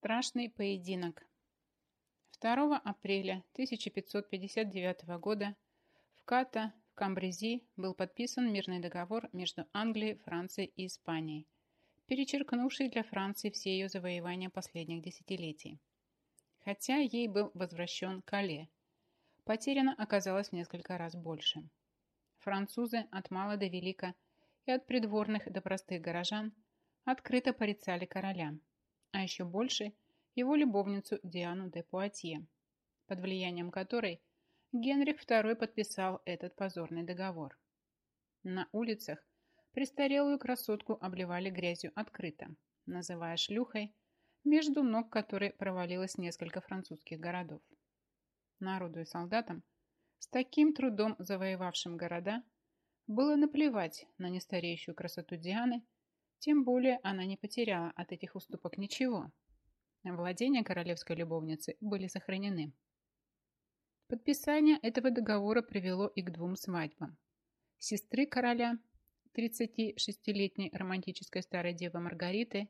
Страшный поединок. 2 апреля 1559 года в Ката, в Камбрези, был подписан мирный договор между Англией, Францией и Испанией, перечеркнувший для Франции все ее завоевания последних десятилетий. Хотя ей был возвращен Кале, потеряно оказалось в несколько раз больше. Французы от мала до велика и от придворных до простых горожан открыто порицали короля – а еще больше его любовницу Диану де Пуатье, под влиянием которой Генрих II подписал этот позорный договор. На улицах престарелую красотку обливали грязью открыто, называя шлюхой, между ног которой провалилось несколько французских городов. Народу и солдатам, с таким трудом завоевавшим города, было наплевать на нестареющую красоту Дианы – тем более она не потеряла от этих уступок ничего. Владения королевской любовницы были сохранены. Подписание этого договора привело и к двум свадьбам. Сестры короля, 36-летней романтической старой девы Маргариты,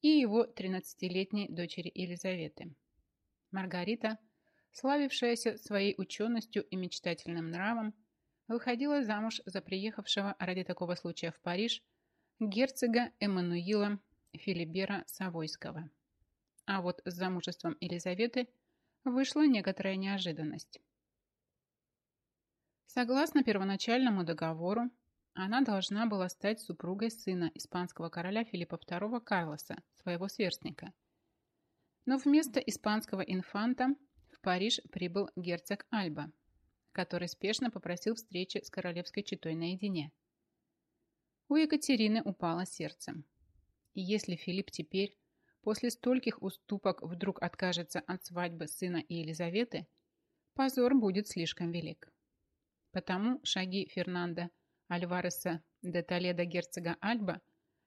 и его 13-летней дочери Елизаветы. Маргарита, славившаяся своей ученостью и мечтательным нравом, выходила замуж за приехавшего ради такого случая в Париж герцога Эммануила Филибера Савойского. А вот с замужеством Елизаветы вышла некоторая неожиданность. Согласно первоначальному договору, она должна была стать супругой сына испанского короля Филиппа II Карлоса, своего сверстника. Но вместо испанского инфанта в Париж прибыл герцог Альба, который спешно попросил встречи с королевской четой наедине – у Екатерины упало сердце. И если Филипп теперь, после стольких уступок, вдруг откажется от свадьбы сына и Елизаветы, позор будет слишком велик. Потому шаги Фернанда Альвареса де Толедо герцога Альба,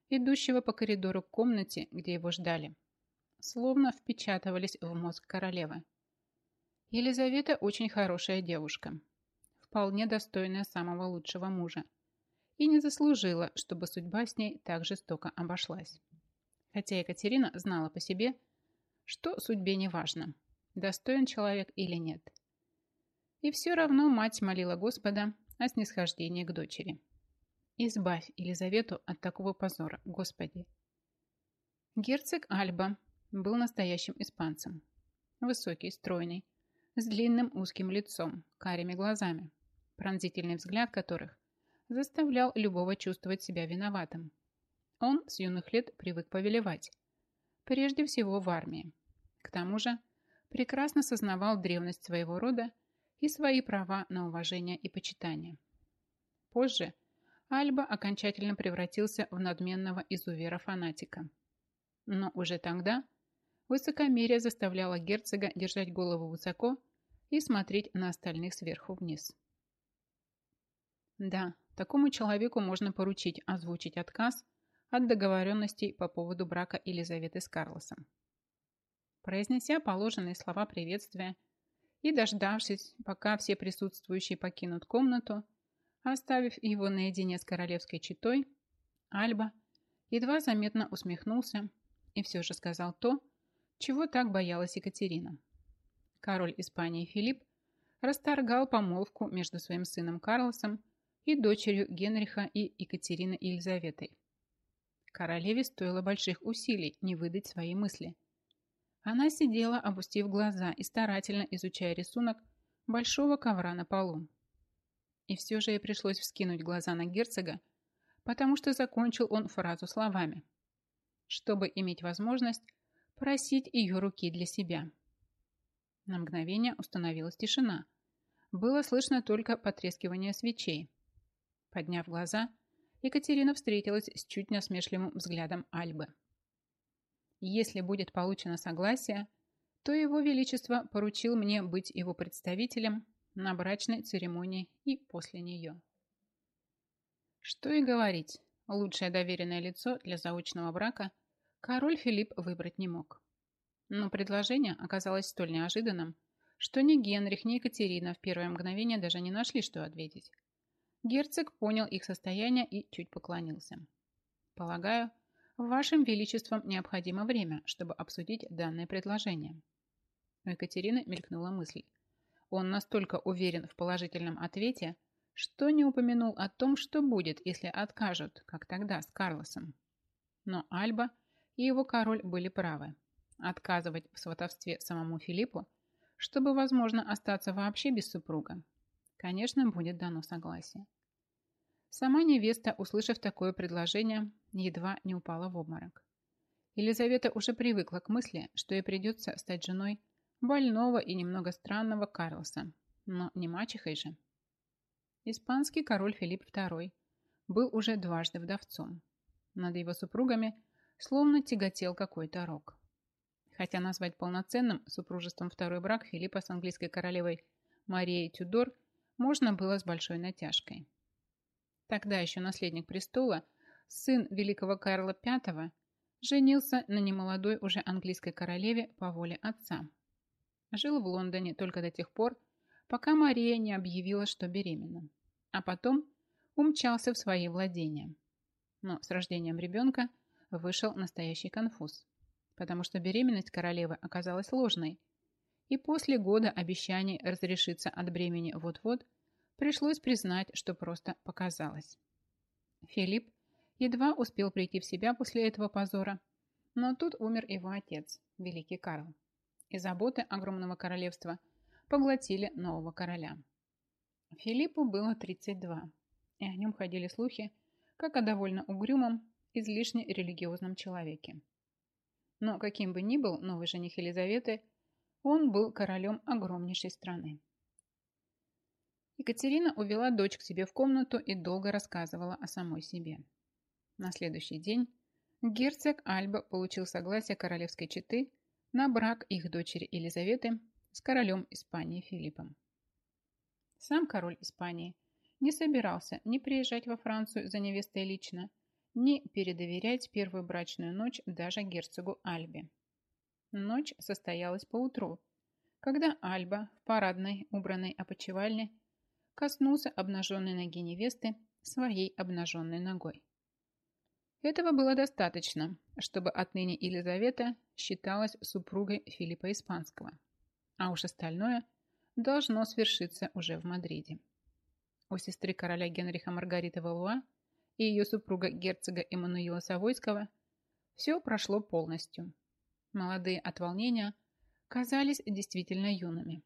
идущего по коридору к комнате, где его ждали, словно впечатывались в мозг королевы. Елизавета очень хорошая девушка, вполне достойная самого лучшего мужа, и не заслужила, чтобы судьба с ней так жестоко обошлась. Хотя Екатерина знала по себе, что судьбе не важно, достоин человек или нет. И все равно мать молила Господа о снисхождении к дочери. «Избавь Елизавету от такого позора, Господи!» Герцог Альба был настоящим испанцем. Высокий, стройный, с длинным узким лицом, карими глазами, пронзительный взгляд которых заставлял любого чувствовать себя виноватым. Он с юных лет привык повелевать. Прежде всего в армии. К тому же прекрасно сознавал древность своего рода и свои права на уважение и почитание. Позже Альба окончательно превратился в надменного изувера-фанатика. Но уже тогда высокомерие заставляло герцога держать голову высоко и смотреть на остальных сверху вниз. Да, Такому человеку можно поручить озвучить отказ от договоренностей по поводу брака Елизаветы с Карлосом. Произнеся положенные слова приветствия и дождавшись, пока все присутствующие покинут комнату, оставив его наедине с королевской четой, Альба едва заметно усмехнулся и все же сказал то, чего так боялась Екатерина. Король Испании Филипп расторгал помолвку между своим сыном Карлосом и дочерью Генриха и Екатерины Елизаветой. Королеве стоило больших усилий не выдать свои мысли. Она сидела, опустив глаза и старательно изучая рисунок большого ковра на полу. И все же ей пришлось вскинуть глаза на герцога, потому что закончил он фразу словами, чтобы иметь возможность просить ее руки для себя. На мгновение установилась тишина. Было слышно только потрескивание свечей, Подняв глаза, Екатерина встретилась с чуть насмешливым взглядом Альбы. Если будет получено согласие, то его величество поручил мне быть его представителем на брачной церемонии и после нее. Что и говорить, лучшее доверенное лицо для заочного брака король Филипп выбрать не мог. Но предложение оказалось столь неожиданным, что ни Генрих, ни Екатерина в первое мгновение даже не нашли, что ответить. Герцог понял их состояние и чуть поклонился. Полагаю, Вашим Величеством необходимо время, чтобы обсудить данное предложение. У Екатерины мелькнула мысль. Он настолько уверен в положительном ответе, что не упомянул о том, что будет, если откажут, как тогда с Карлосом. Но Альба и его король были правы. Отказывать в сватовстве самому Филиппу, чтобы, возможно, остаться вообще без супруга, конечно, будет дано согласие. Сама невеста, услышав такое предложение, едва не упала в обморок. Елизавета уже привыкла к мысли, что ей придется стать женой больного и немного странного Карлоса, но не мачехой же. Испанский король Филипп II был уже дважды вдовцом. Над его супругами словно тяготел какой-то рок. Хотя назвать полноценным супружеством второй брак Филиппа с английской королевой Марией Тюдор можно было с большой натяжкой. Тогда еще наследник престола, сын великого Карла V, женился на немолодой уже английской королеве по воле отца. Жил в Лондоне только до тех пор, пока Мария не объявила, что беременна, а потом умчался в свои владения. Но с рождением ребенка вышел настоящий конфуз, потому что беременность королевы оказалась ложной, и после года обещаний разрешиться от бремени вот-вот пришлось признать, что просто показалось. Филипп едва успел прийти в себя после этого позора, но тут умер его отец, великий Карл, и заботы огромного королевства поглотили нового короля. Филиппу было 32, и о нем ходили слухи, как о довольно угрюмом, излишне религиозном человеке. Но каким бы ни был новый жених Елизаветы, он был королем огромнейшей страны. Екатерина увела дочь к себе в комнату и долго рассказывала о самой себе. На следующий день герцог Альба получил согласие королевской четы на брак их дочери Елизаветы с королем Испании Филиппом. Сам король Испании не собирался ни приезжать во Францию за невестой лично, ни передоверять первую брачную ночь даже герцогу Альбе. Ночь состоялась поутру, когда Альба в парадной убранной опочивальне коснулся обнаженной ноги невесты своей обнаженной ногой. Этого было достаточно, чтобы отныне Елизавета считалась супругой Филиппа Испанского, а уж остальное должно свершиться уже в Мадриде. У сестры короля Генриха Маргариты Валуа и ее супруга герцога Эммануила Савойского все прошло полностью. Молодые от волнения казались действительно юными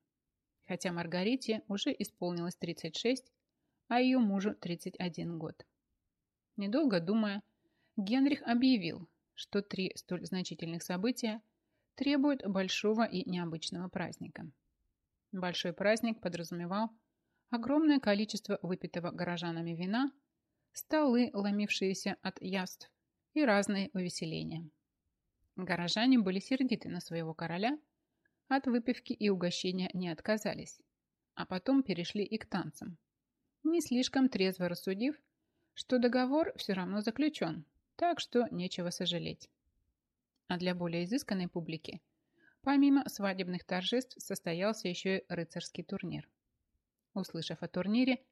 хотя Маргарите уже исполнилось 36, а ее мужу 31 год. Недолго думая, Генрих объявил, что три столь значительных события требуют большого и необычного праздника. Большой праздник подразумевал огромное количество выпитого горожанами вина, столы, ломившиеся от яств и разные увеселения. Горожане были сердиты на своего короля – от выпивки и угощения не отказались, а потом перешли и к танцам. Не слишком трезво рассудив, что договор все равно заключен, так что нечего сожалеть. А для более изысканной публики, помимо свадебных торжеств, состоялся еще и рыцарский турнир. Услышав о турнире,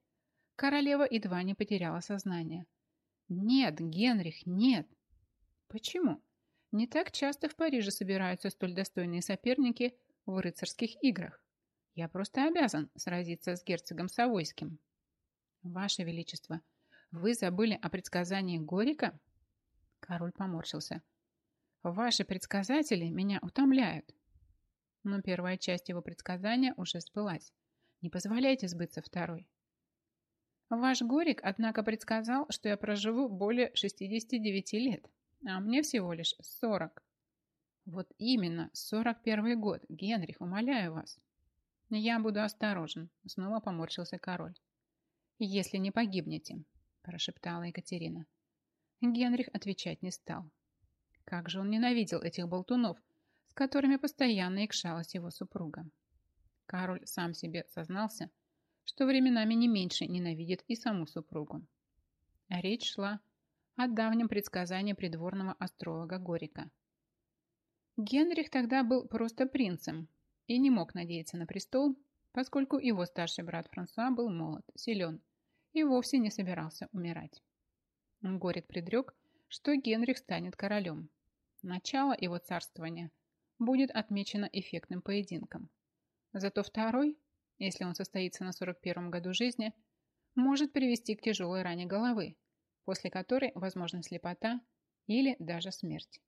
королева едва не потеряла сознание. «Нет, Генрих, нет!» «Почему?» Не так часто в Париже собираются столь достойные соперники в рыцарских играх. Я просто обязан сразиться с герцогом Савойским. Ваше Величество, вы забыли о предсказании Горика? Король поморщился. Ваши предсказатели меня утомляют. Но первая часть его предсказания уже сбылась. Не позволяйте сбыться второй. Ваш Горик, однако, предсказал, что я проживу более 69 лет, а мне всего лишь 40. Вот именно, 41 год. Генрих, умоляю вас. Я буду осторожен, снова поморщился король. Если не погибнете, прошептала Екатерина. Генрих отвечать не стал. Как же он ненавидел этих болтунов, с которыми постоянно икшалась его супруга. Король сам себе сознался, что временами не меньше ненавидит и саму супругу. речь шла о давнем предсказании придворного астролога Горика – Генрих тогда был просто принцем и не мог надеяться на престол, поскольку его старший брат Франсуа был молод, силен и вовсе не собирался умирать. Горик предрек, что Генрих станет королем. Начало его царствования будет отмечено эффектным поединком. Зато второй, если он состоится на 41 году жизни, может привести к тяжелой ране головы, после которой возможна слепота или даже смерть.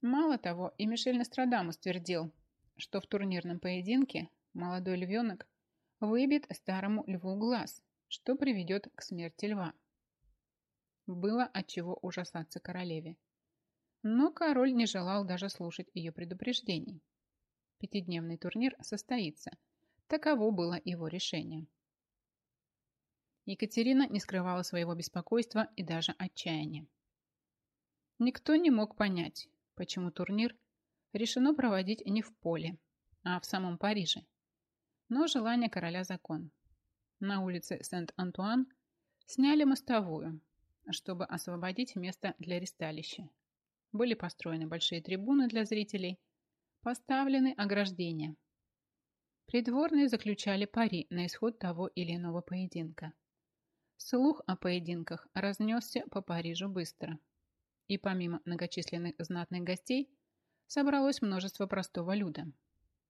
Мало того, и Мишель Нострадамус твердил, что в турнирном поединке молодой львенок выбит старому льву глаз, что приведет к смерти льва. Было от чего ужасаться королеве. Но король не желал даже слушать ее предупреждений. Пятидневный турнир состоится. Таково было его решение. Екатерина не скрывала своего беспокойства и даже отчаяния. Никто не мог понять, почему турнир решено проводить не в поле, а в самом Париже. Но желание короля закон. На улице Сент-Антуан сняли мостовую, чтобы освободить место для ристалища. Были построены большие трибуны для зрителей, поставлены ограждения. Придворные заключали пари на исход того или иного поединка. Слух о поединках разнесся по Парижу быстро. И помимо многочисленных знатных гостей, собралось множество простого люда.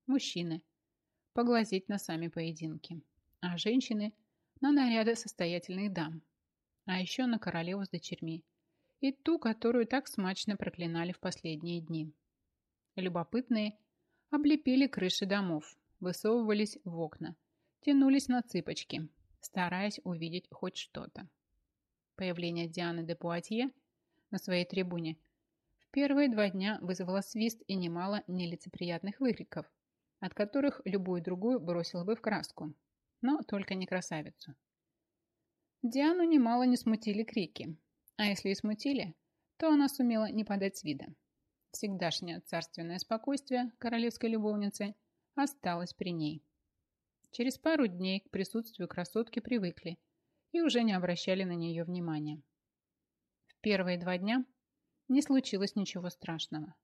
Мужчины – поглазеть на сами поединки, а женщины – на наряды состоятельных дам, а еще на королеву с дочерьми и ту, которую так смачно проклинали в последние дни. Любопытные облепили крыши домов, высовывались в окна, тянулись на цыпочки – стараясь увидеть хоть что-то. Появление Дианы де Пуатье на своей трибуне в первые два дня вызвало свист и немало нелицеприятных выкриков, от которых любую другую бросил бы в краску, но только не красавицу. Диану немало не смутили крики, а если и смутили, то она сумела не подать вида. Всегдашнее царственное спокойствие королевской любовницы осталось при ней. Через пару дней к присутствию красотки привыкли и уже не обращали на нее внимания. В первые два дня не случилось ничего страшного.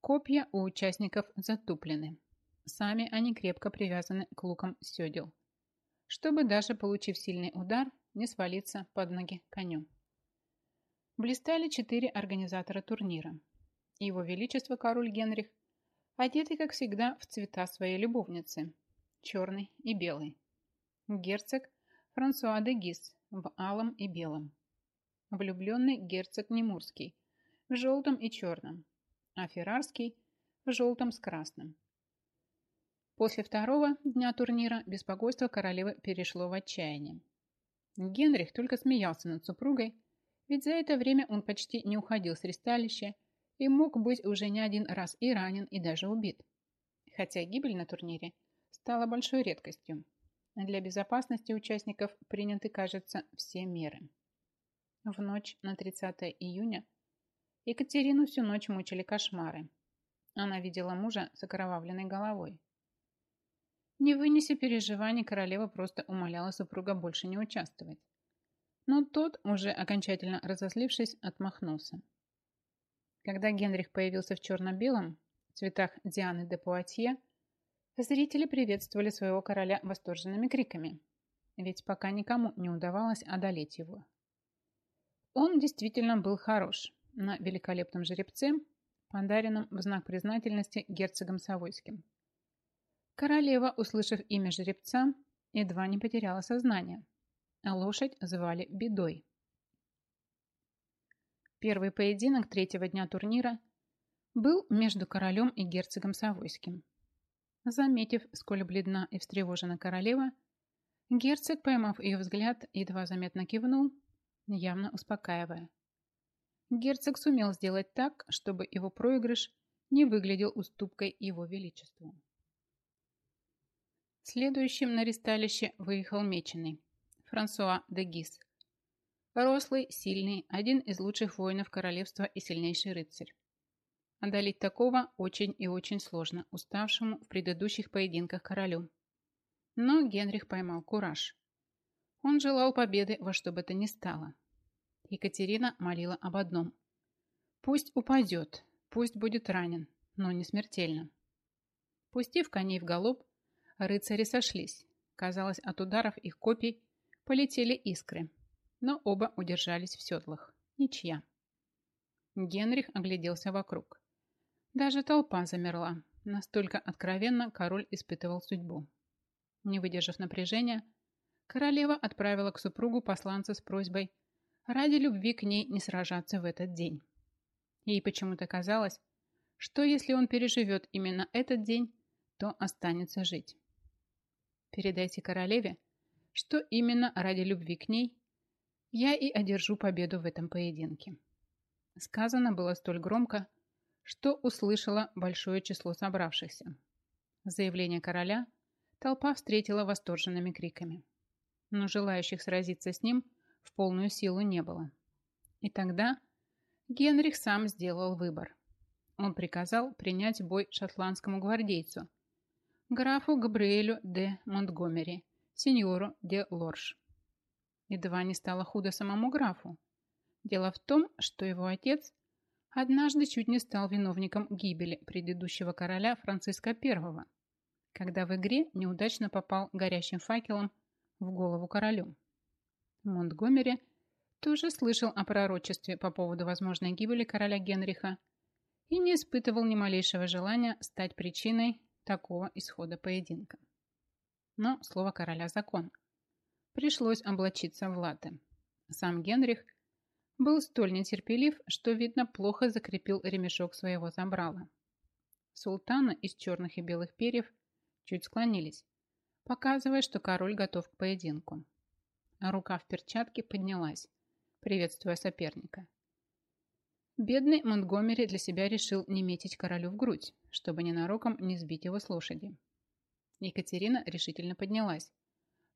Копья у участников затуплены. Сами они крепко привязаны к лукам седел, чтобы даже получив сильный удар, не свалиться под ноги коню. Блистали четыре организатора турнира. Его Величество король Генрих, одетый, как всегда, в цвета своей любовницы, черный и белый. Герцог Франсуа де Гис в алом и белом. Влюбленный герцог Немурский в желтом и черном, а Феррарский в желтом с красным. После второго дня турнира беспокойство королевы перешло в отчаяние. Генрих только смеялся над супругой, ведь за это время он почти не уходил с ристалища и мог быть уже не один раз и ранен, и даже убит. Хотя гибель на турнире – стала большой редкостью. Для безопасности участников приняты, кажется, все меры. В ночь на 30 июня Екатерину всю ночь мучили кошмары. Она видела мужа с окровавленной головой. Не вынеся переживаний, королева просто умоляла супруга больше не участвовать. Но тот, уже окончательно разозлившись, отмахнулся. Когда Генрих появился в черно-белом, цветах Дианы де Пуатье, Зрители приветствовали своего короля восторженными криками, ведь пока никому не удавалось одолеть его. Он действительно был хорош на великолепном жеребце, подаренном в знак признательности герцогом Савойским. Королева, услышав имя жеребца, едва не потеряла сознание, а лошадь звали Бедой. Первый поединок третьего дня турнира был между королем и герцогом Савойским. Заметив, сколь бледна и встревожена королева, герцог, поймав ее взгляд, едва заметно кивнул, явно успокаивая. Герцог сумел сделать так, чтобы его проигрыш не выглядел уступкой его величеству. Следующим на ристалище выехал меченый Франсуа де Гис. Рослый, сильный, один из лучших воинов королевства и сильнейший рыцарь. Одолеть такого очень и очень сложно, уставшему в предыдущих поединках королю. Но Генрих поймал кураж. Он желал победы во что бы то ни стало. Екатерина молила об одном. Пусть упадет, пусть будет ранен, но не смертельно. Пустив коней в галоп, рыцари сошлись. Казалось, от ударов их копий полетели искры, но оба удержались в седлах Ничья. Генрих огляделся вокруг. Даже толпа замерла. Настолько откровенно король испытывал судьбу. Не выдержав напряжения, королева отправила к супругу посланца с просьбой ради любви к ней не сражаться в этот день. Ей почему-то казалось, что если он переживет именно этот день, то останется жить. Передайте королеве, что именно ради любви к ней я и одержу победу в этом поединке. Сказано было столь громко, что услышало большое число собравшихся. Заявление короля толпа встретила восторженными криками. Но желающих сразиться с ним в полную силу не было. И тогда Генрих сам сделал выбор. Он приказал принять бой шотландскому гвардейцу, графу Габриэлю де Монтгомери, сеньору де Лорш. Едва не стало худо самому графу. Дело в том, что его отец однажды чуть не стал виновником гибели предыдущего короля Франциска I, когда в игре неудачно попал горящим факелом в голову королю. Монтгомери тоже слышал о пророчестве по поводу возможной гибели короля Генриха и не испытывал ни малейшего желания стать причиной такого исхода поединка. Но слово короля закон. Пришлось облачиться в латы. Сам Генрих был столь нетерпелив, что, видно, плохо закрепил ремешок своего забрала. Султаны из черных и белых перьев чуть склонились, показывая, что король готов к поединку. Рука в перчатке поднялась, приветствуя соперника. Бедный Монтгомери для себя решил не метить королю в грудь, чтобы ненароком не сбить его с лошади. Екатерина решительно поднялась.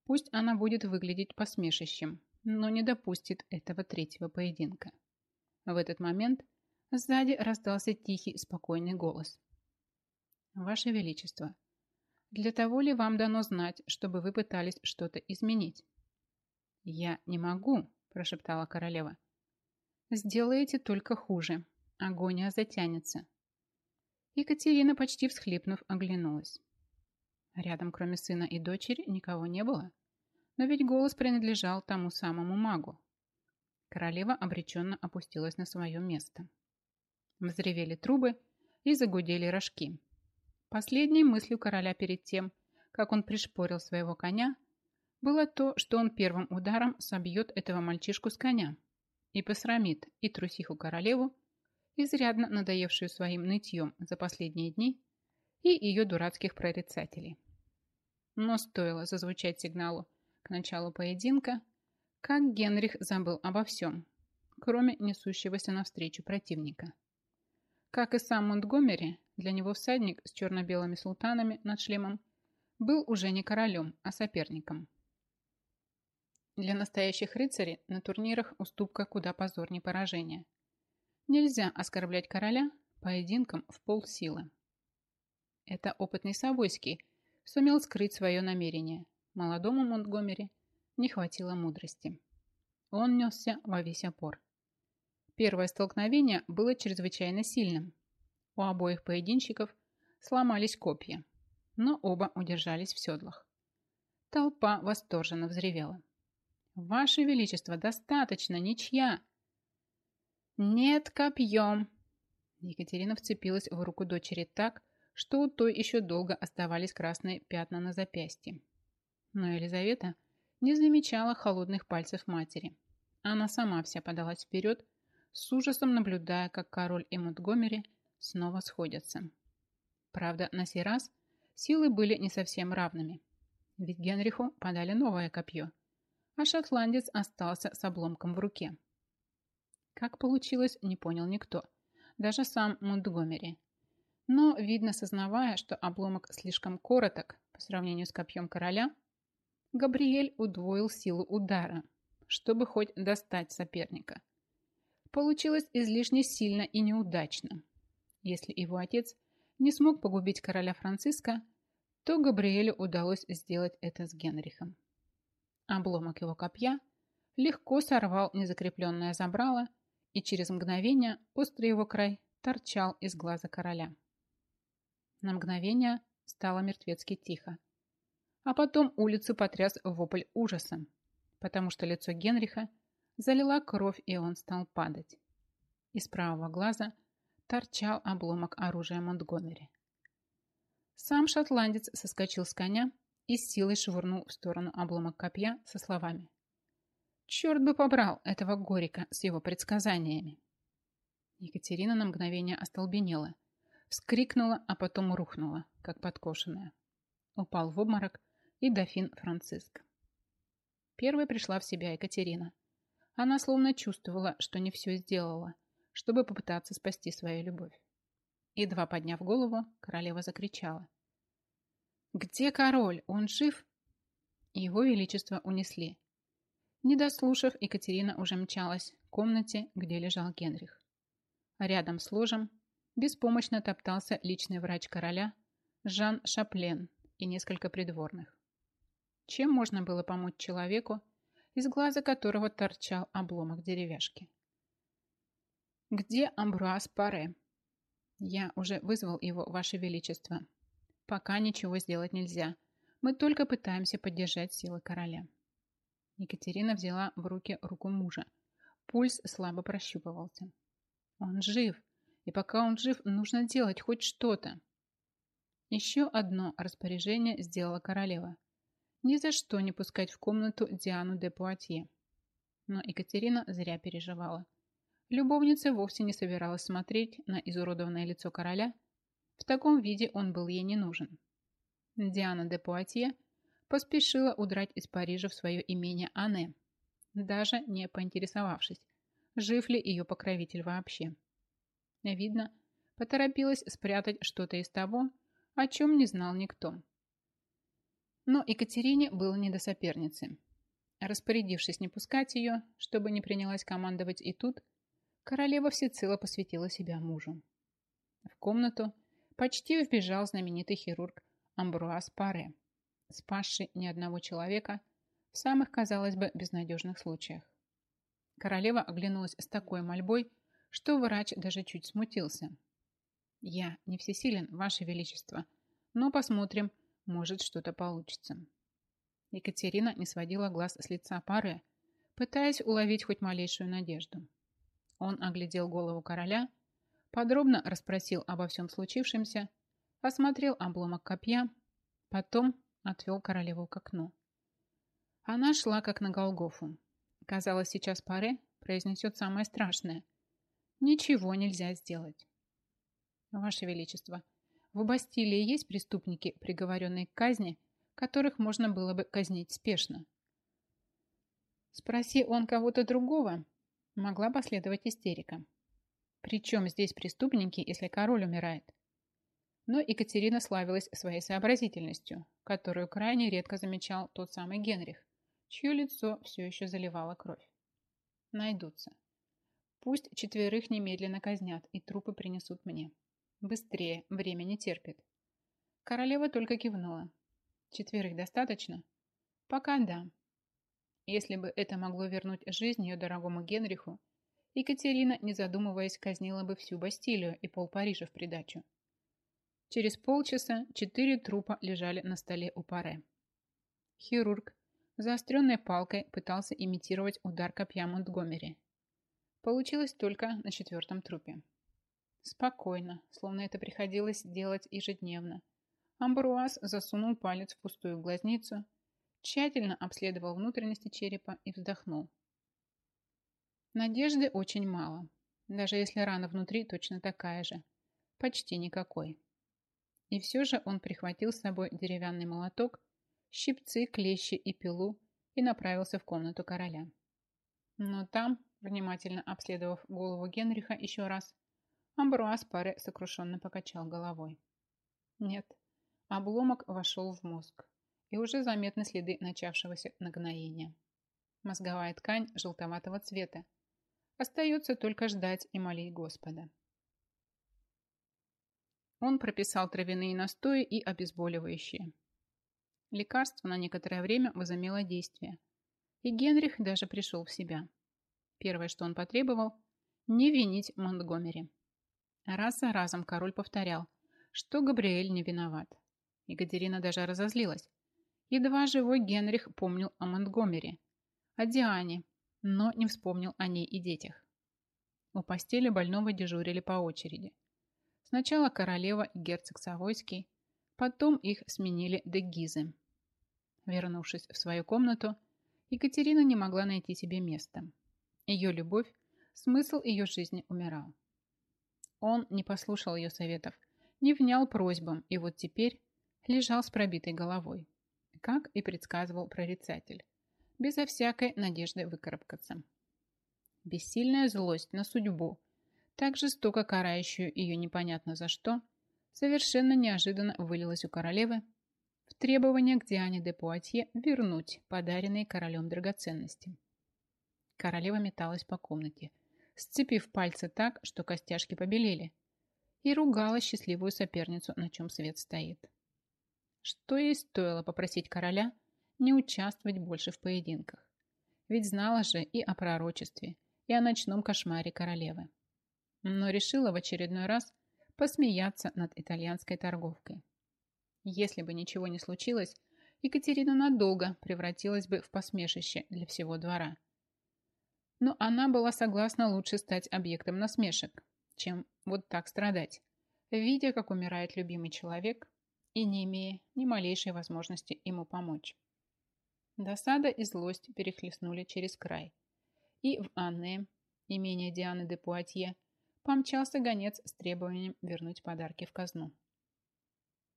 Пусть она будет выглядеть посмешищем, но не допустит этого третьего поединка. В этот момент сзади раздался тихий, спокойный голос. «Ваше Величество, для того ли вам дано знать, чтобы вы пытались что-то изменить?» «Я не могу», – прошептала королева. «Сделаете только хуже. Агония затянется». Екатерина, почти всхлипнув, оглянулась. Рядом, кроме сына и дочери, никого не было. Но ведь голос принадлежал тому самому магу. Королева обреченно опустилась на свое место. Взревели трубы и загудели рожки. Последней мыслью короля перед тем, как он пришпорил своего коня, было то, что он первым ударом собьет этого мальчишку с коня и посрамит и трусиху королеву, изрядно надоевшую своим нытьем за последние дни, и ее дурацких прорицателей. Но стоило зазвучать сигналу к началу поединка, как Генрих забыл обо всем, кроме несущегося навстречу противника. Как и сам Монтгомери, для него всадник с черно-белыми султанами над шлемом был уже не королем, а соперником. Для настоящих рыцарей на турнирах уступка куда позорнее поражения. Нельзя оскорблять короля поединком в полсилы. Это опытный Савойский сумел скрыть свое намерение. Молодому Монтгомери не хватило мудрости. Он несся во весь опор. Первое столкновение было чрезвычайно сильным. У обоих поединщиков сломались копья, но оба удержались в седлах. Толпа восторженно взревела. «Ваше Величество, достаточно, ничья!» «Нет, копьем!» Екатерина вцепилась в руку дочери так, что у той еще долго оставались красные пятна на запястье. Но Елизавета не замечала холодных пальцев матери. Она сама вся подалась вперед, с ужасом наблюдая, как король и Монтгомери снова сходятся. Правда, на сей раз силы были не совсем равными. Ведь Генриху подали новое копье – а шотландец остался с обломком в руке. Как получилось, не понял никто, даже сам Монтгомери. Но, видно, сознавая, что обломок слишком короток по сравнению с копьем короля, Габриэль удвоил силу удара, чтобы хоть достать соперника. Получилось излишне сильно и неудачно. Если его отец не смог погубить короля Франциска, то Габриэлю удалось сделать это с Генрихом. Обломок его копья легко сорвал незакрепленное забрало, и через мгновение острый его край торчал из глаза короля. На мгновение стало мертвецки тихо. А потом улицу потряс вопль ужаса, потому что лицо Генриха залила кровь, и он стал падать. Из правого глаза торчал обломок оружия Монтгомери. Сам шотландец соскочил с коня и с силой швырнул в сторону обломок копья со словами «Черт бы побрал этого Горика с его предсказаниями!» Екатерина на мгновение остолбенела, вскрикнула, а потом рухнула, как подкошенная. Упал в обморок и дофин Франциск. Первой пришла в себя Екатерина. Она словно чувствовала, что не все сделала, чтобы попытаться спасти свою любовь. Едва подняв голову, королева закричала. «Где король? Он жив?» Его Величество унесли. Не дослушав, Екатерина уже мчалась к комнате, где лежал Генрих. Рядом с ложем беспомощно топтался личный врач короля Жан Шаплен и несколько придворных. Чем можно было помочь человеку, из глаза которого торчал обломок деревяшки? «Где Амбруаз Паре?» «Я уже вызвал его, Ваше Величество. Пока ничего сделать нельзя. Мы только пытаемся поддержать силы короля». Екатерина взяла в руки руку мужа. Пульс слабо прощупывался. Он жив, и пока он жив, нужно делать хоть что-то. Еще одно распоряжение сделала королева. Ни за что не пускать в комнату Диану де Пуатье. Но Екатерина зря переживала. Любовница вовсе не собиралась смотреть на изуродованное лицо короля. В таком виде он был ей не нужен. Диана де Пуатье поспешила удрать из Парижа в свое имение Анне, даже не поинтересовавшись, жив ли ее покровитель вообще. Видно, поторопилась спрятать что-то из того, о чем не знал никто. Но Екатерине было не до соперницы. Распорядившись не пускать ее, чтобы не принялась командовать и тут, королева всецело посвятила себя мужу. В комнату почти вбежал знаменитый хирург Амбруаз Паре, спасший ни одного человека в самых, казалось бы, безнадежных случаях. Королева оглянулась с такой мольбой, что врач даже чуть смутился. «Я не всесилен, Ваше Величество, но посмотрим, может, что-то получится». Екатерина не сводила глаз с лица пары, пытаясь уловить хоть малейшую надежду. Он оглядел голову короля, подробно расспросил обо всем случившемся, осмотрел обломок копья, потом отвел королеву к окну. Она шла как на Голгофу. Казалось, сейчас Паре произнесет самое страшное. Ничего нельзя сделать. Ваше Величество, в Бастилии есть преступники, приговоренные к казни, которых можно было бы казнить спешно. Спроси он кого-то другого, могла последовать истерика. Причем здесь преступники, если король умирает? Но Екатерина славилась своей сообразительностью, которую крайне редко замечал тот самый Генрих, чье лицо все еще заливало кровь. Найдутся. Пусть четверых немедленно казнят и трупы принесут мне. Быстрее, время не терпит. Королева только кивнула. Четверых достаточно? Пока да. Если бы это могло вернуть жизнь ее дорогому Генриху, Екатерина, не задумываясь, казнила бы всю Бастилию и пол Парижа в придачу. Через полчаса четыре трупа лежали на столе у Паре. Хирург заостренной палкой пытался имитировать удар копья Монтгомери. Получилось только на четвертом трупе. Спокойно, словно это приходилось делать ежедневно. Амбруаз засунул палец в пустую глазницу, тщательно обследовал внутренности черепа и вздохнул. Надежды очень мало, даже если рана внутри точно такая же. Почти никакой. И все же он прихватил с собой деревянный молоток щипцы, клещи и пилу и направился в комнату короля. Но там, внимательно обследовав голову Генриха еще раз, Амбруаз Паре сокрушенно покачал головой. Нет, обломок вошел в мозг, и уже заметны следы начавшегося нагноения. Мозговая ткань желтоватого цвета. Остается только ждать и молить Господа. Он прописал травяные настои и обезболивающие. Лекарство на некоторое время возымело действие. И Генрих даже пришел в себя. Первое, что он потребовал – не винить Монтгомери. Раз за разом король повторял, что Габриэль не виноват. Екатерина даже разозлилась. Едва живой Генрих помнил о Монтгомери, о Диане, но не вспомнил о ней и детях. У постели больного дежурили по очереди. Сначала королева и герцог Савойский, потом их сменили дегизы. Вернувшись в свою комнату, Екатерина не могла найти себе места. Ее любовь, смысл ее жизни умирал. Он не послушал ее советов, не внял просьбам и вот теперь лежал с пробитой головой, как и предсказывал прорицатель, безо всякой надежды выкарабкаться. Бессильная злость на судьбу, так жестоко карающую ее непонятно за что, совершенно неожиданно вылилась у королевы в требование к Диане де Пуатье вернуть подаренные королем драгоценности. Королева металась по комнате, сцепив пальцы так, что костяшки побелели, и ругала счастливую соперницу, на чем свет стоит. Что ей стоило попросить короля не участвовать больше в поединках? Ведь знала же и о пророчестве, и о ночном кошмаре королевы. Но решила в очередной раз посмеяться над итальянской торговкой. Если бы ничего не случилось, Екатерина надолго превратилась бы в посмешище для всего двора. Но она была согласна лучше стать объектом насмешек, чем вот так страдать, видя, как умирает любимый человек и не имея ни малейшей возможности ему помочь. Досада и злость перехлестнули через край. И в Анне, имение Дианы де Пуатье, помчался гонец с требованием вернуть подарки в казну.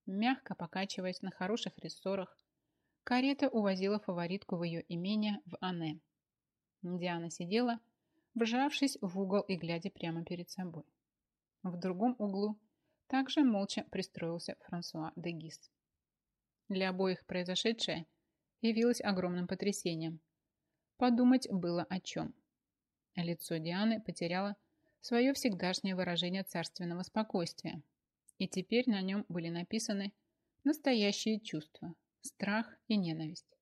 Мягко покачиваясь на хороших рессорах, карета увозила фаворитку в ее имение в Анне. Диана сидела, вжавшись в угол и глядя прямо перед собой. В другом углу также молча пристроился Франсуа де Гис. Для обоих произошедшее явилось огромным потрясением. Подумать было о чем. Лицо Дианы потеряло свое всегдашнее выражение царственного спокойствия, и теперь на нем были написаны настоящие чувства – страх и ненависть.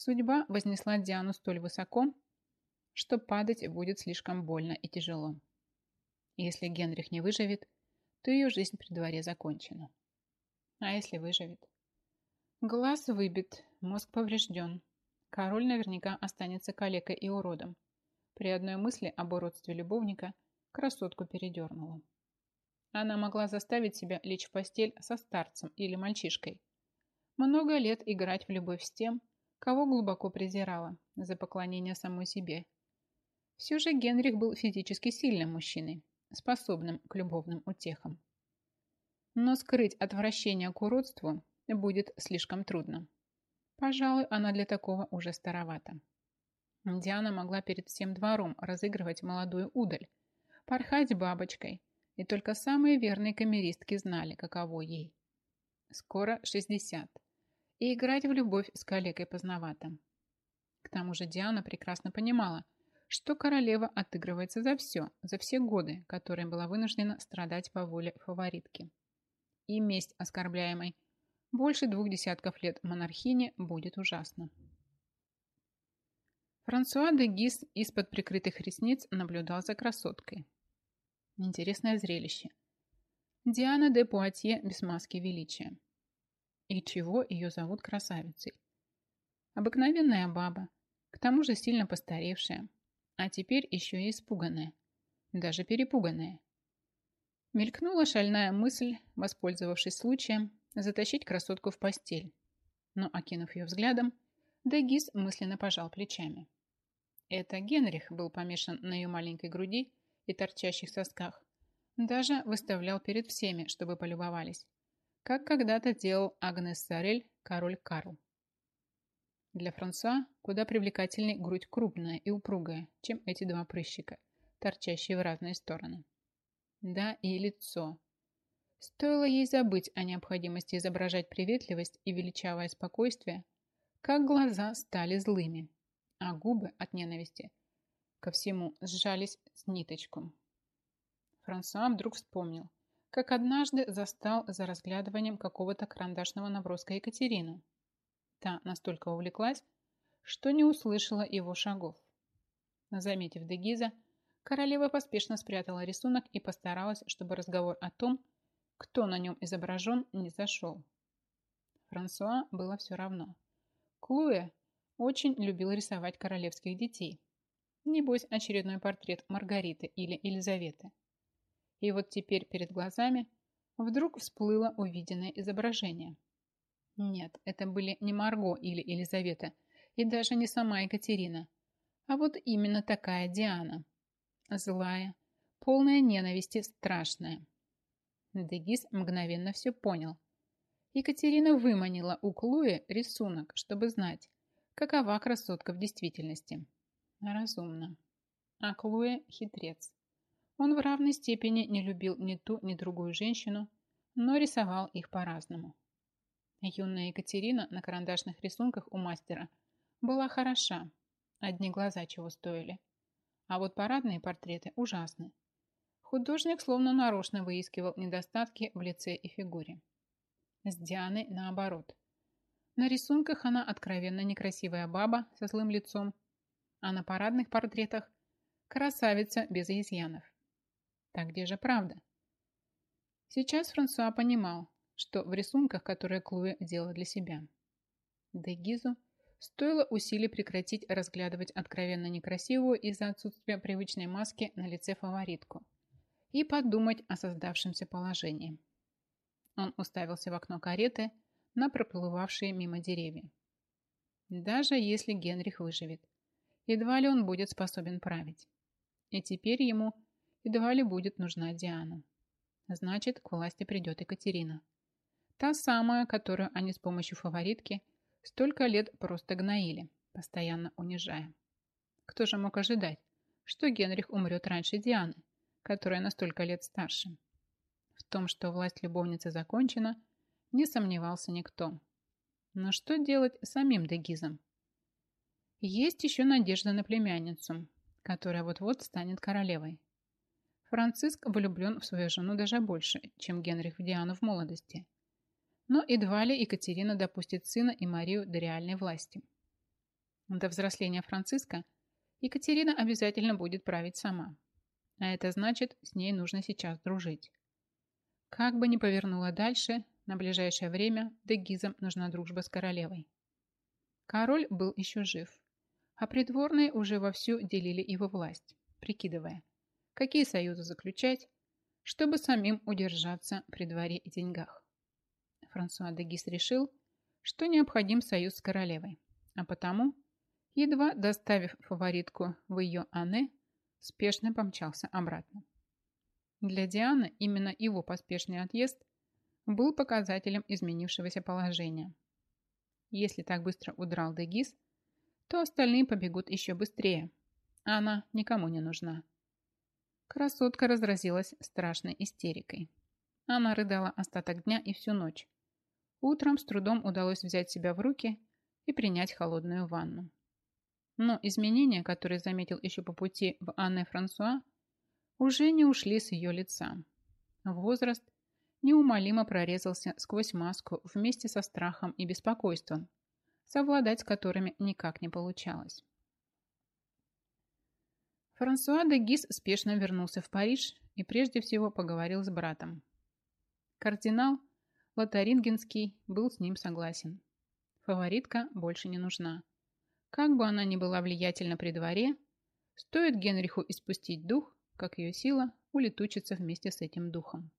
Судьба вознесла Диану столь высоко, что падать будет слишком больно и тяжело. Если Генрих не выживет, то ее жизнь при дворе закончена. А если выживет? Глаз выбит, мозг поврежден. Король наверняка останется калекой и уродом. При одной мысли об уродстве любовника красотку передернула. Она могла заставить себя лечь в постель со старцем или мальчишкой. Много лет играть в любовь с тем, кого глубоко презирала за поклонение самой себе. Все же Генрих был физически сильным мужчиной, способным к любовным утехам. Но скрыть отвращение к уродству будет слишком трудно. Пожалуй, она для такого уже старовата. Диана могла перед всем двором разыгрывать молодую удаль, порхать бабочкой, и только самые верные камеристки знали, каково ей. Скоро 60, и играть в любовь с коллегой поздновато. К тому же Диана прекрасно понимала, что королева отыгрывается за все, за все годы, которые была вынуждена страдать по воле фаворитки. И месть оскорбляемой больше двух десятков лет монархине будет ужасна. Франсуа де Гис из-под прикрытых ресниц наблюдал за красоткой, Интересное зрелище. Диана де Пуатье без маски величия. И чего ее зовут красавицей? Обыкновенная баба, к тому же сильно постаревшая, а теперь еще и испуганная, даже перепуганная. Мелькнула шальная мысль, воспользовавшись случаем, затащить красотку в постель. Но, окинув ее взглядом, Дегис мысленно пожал плечами. Это Генрих был помешан на ее маленькой груди и торчащих сосках. Даже выставлял перед всеми, чтобы полюбовались. Как когда-то делал Агнес Сарель, король Карл. Для Франсуа куда привлекательней грудь крупная и упругая, чем эти два прыщика, торчащие в разные стороны. Да, и лицо. Стоило ей забыть о необходимости изображать приветливость и величавое спокойствие, как глаза стали злыми, а губы от ненависти ко всему сжались с ниточком. Франсуа вдруг вспомнил, как однажды застал за разглядыванием какого-то карандашного наброска Екатерину. Та настолько увлеклась, что не услышала его шагов. Заметив Дегиза, королева поспешно спрятала рисунок и постаралась, чтобы разговор о том, кто на нем изображен, не зашел. Франсуа было все равно. Клуэ очень любил рисовать королевских детей, Небось, очередной портрет Маргариты или Елизаветы. И вот теперь перед глазами вдруг всплыло увиденное изображение. Нет, это были не Марго или Елизавета, и даже не сама Екатерина, а вот именно такая Диана. Злая, полная ненависти, страшная. Дегис мгновенно все понял. Екатерина выманила у Клуи рисунок, чтобы знать, какова красотка в действительности. Разумно. А Клуэ хитрец. Он в равной степени не любил ни ту, ни другую женщину, но рисовал их по-разному. Юная Екатерина на карандашных рисунках у мастера была хороша, одни глаза чего стоили. А вот парадные портреты ужасны. Художник словно нарочно выискивал недостатки в лице и фигуре. С Дианой наоборот. На рисунках она откровенно некрасивая баба со злым лицом а на парадных портретах красавица без изъянов. Так где же правда? Сейчас Франсуа понимал, что в рисунках, которые Клуэ делала для себя. Дегизу стоило усилий прекратить разглядывать откровенно некрасивую из-за отсутствия привычной маски на лице фаворитку и подумать о создавшемся положении. Он уставился в окно кареты на проплывавшие мимо деревья. Даже если Генрих выживет, едва ли он будет способен править. И теперь ему едва ли будет нужна Диана. Значит, к власти придет Екатерина. Та самая, которую они с помощью фаворитки столько лет просто гноили, постоянно унижая. Кто же мог ожидать, что Генрих умрет раньше Дианы, которая на столько лет старше? В том, что власть любовницы закончена, не сомневался никто. Но что делать самим Дегизом? Есть еще надежда на племянницу, которая вот-вот станет королевой. Франциск влюблен в свою жену даже больше, чем Генрих в Диану в молодости. Но едва ли Екатерина допустит сына и Марию до реальной власти. До взросления Франциска Екатерина обязательно будет править сама. А это значит, с ней нужно сейчас дружить. Как бы ни повернула дальше, на ближайшее время Дегизам нужна дружба с королевой. Король был еще жив а придворные уже вовсю делили его власть, прикидывая, какие союзы заключать, чтобы самим удержаться при дворе и деньгах. Франсуа де Гис решил, что необходим союз с королевой, а потому, едва доставив фаворитку в ее Анне, спешно помчался обратно. Для Дианы именно его поспешный отъезд был показателем изменившегося положения. Если так быстро удрал Дегис, то остальные побегут еще быстрее. Она никому не нужна. Красотка разразилась страшной истерикой. Она рыдала остаток дня и всю ночь. Утром с трудом удалось взять себя в руки и принять холодную ванну. Но изменения, которые заметил еще по пути в Анне Франсуа, уже не ушли с ее лица. Возраст неумолимо прорезался сквозь маску вместе со страхом и беспокойством, совладать с которыми никак не получалось. Франсуа де Гис спешно вернулся в Париж и прежде всего поговорил с братом. Кардинал Лотарингенский был с ним согласен. Фаворитка больше не нужна. Как бы она ни была влиятельна при дворе, стоит Генриху испустить дух, как ее сила улетучится вместе с этим духом.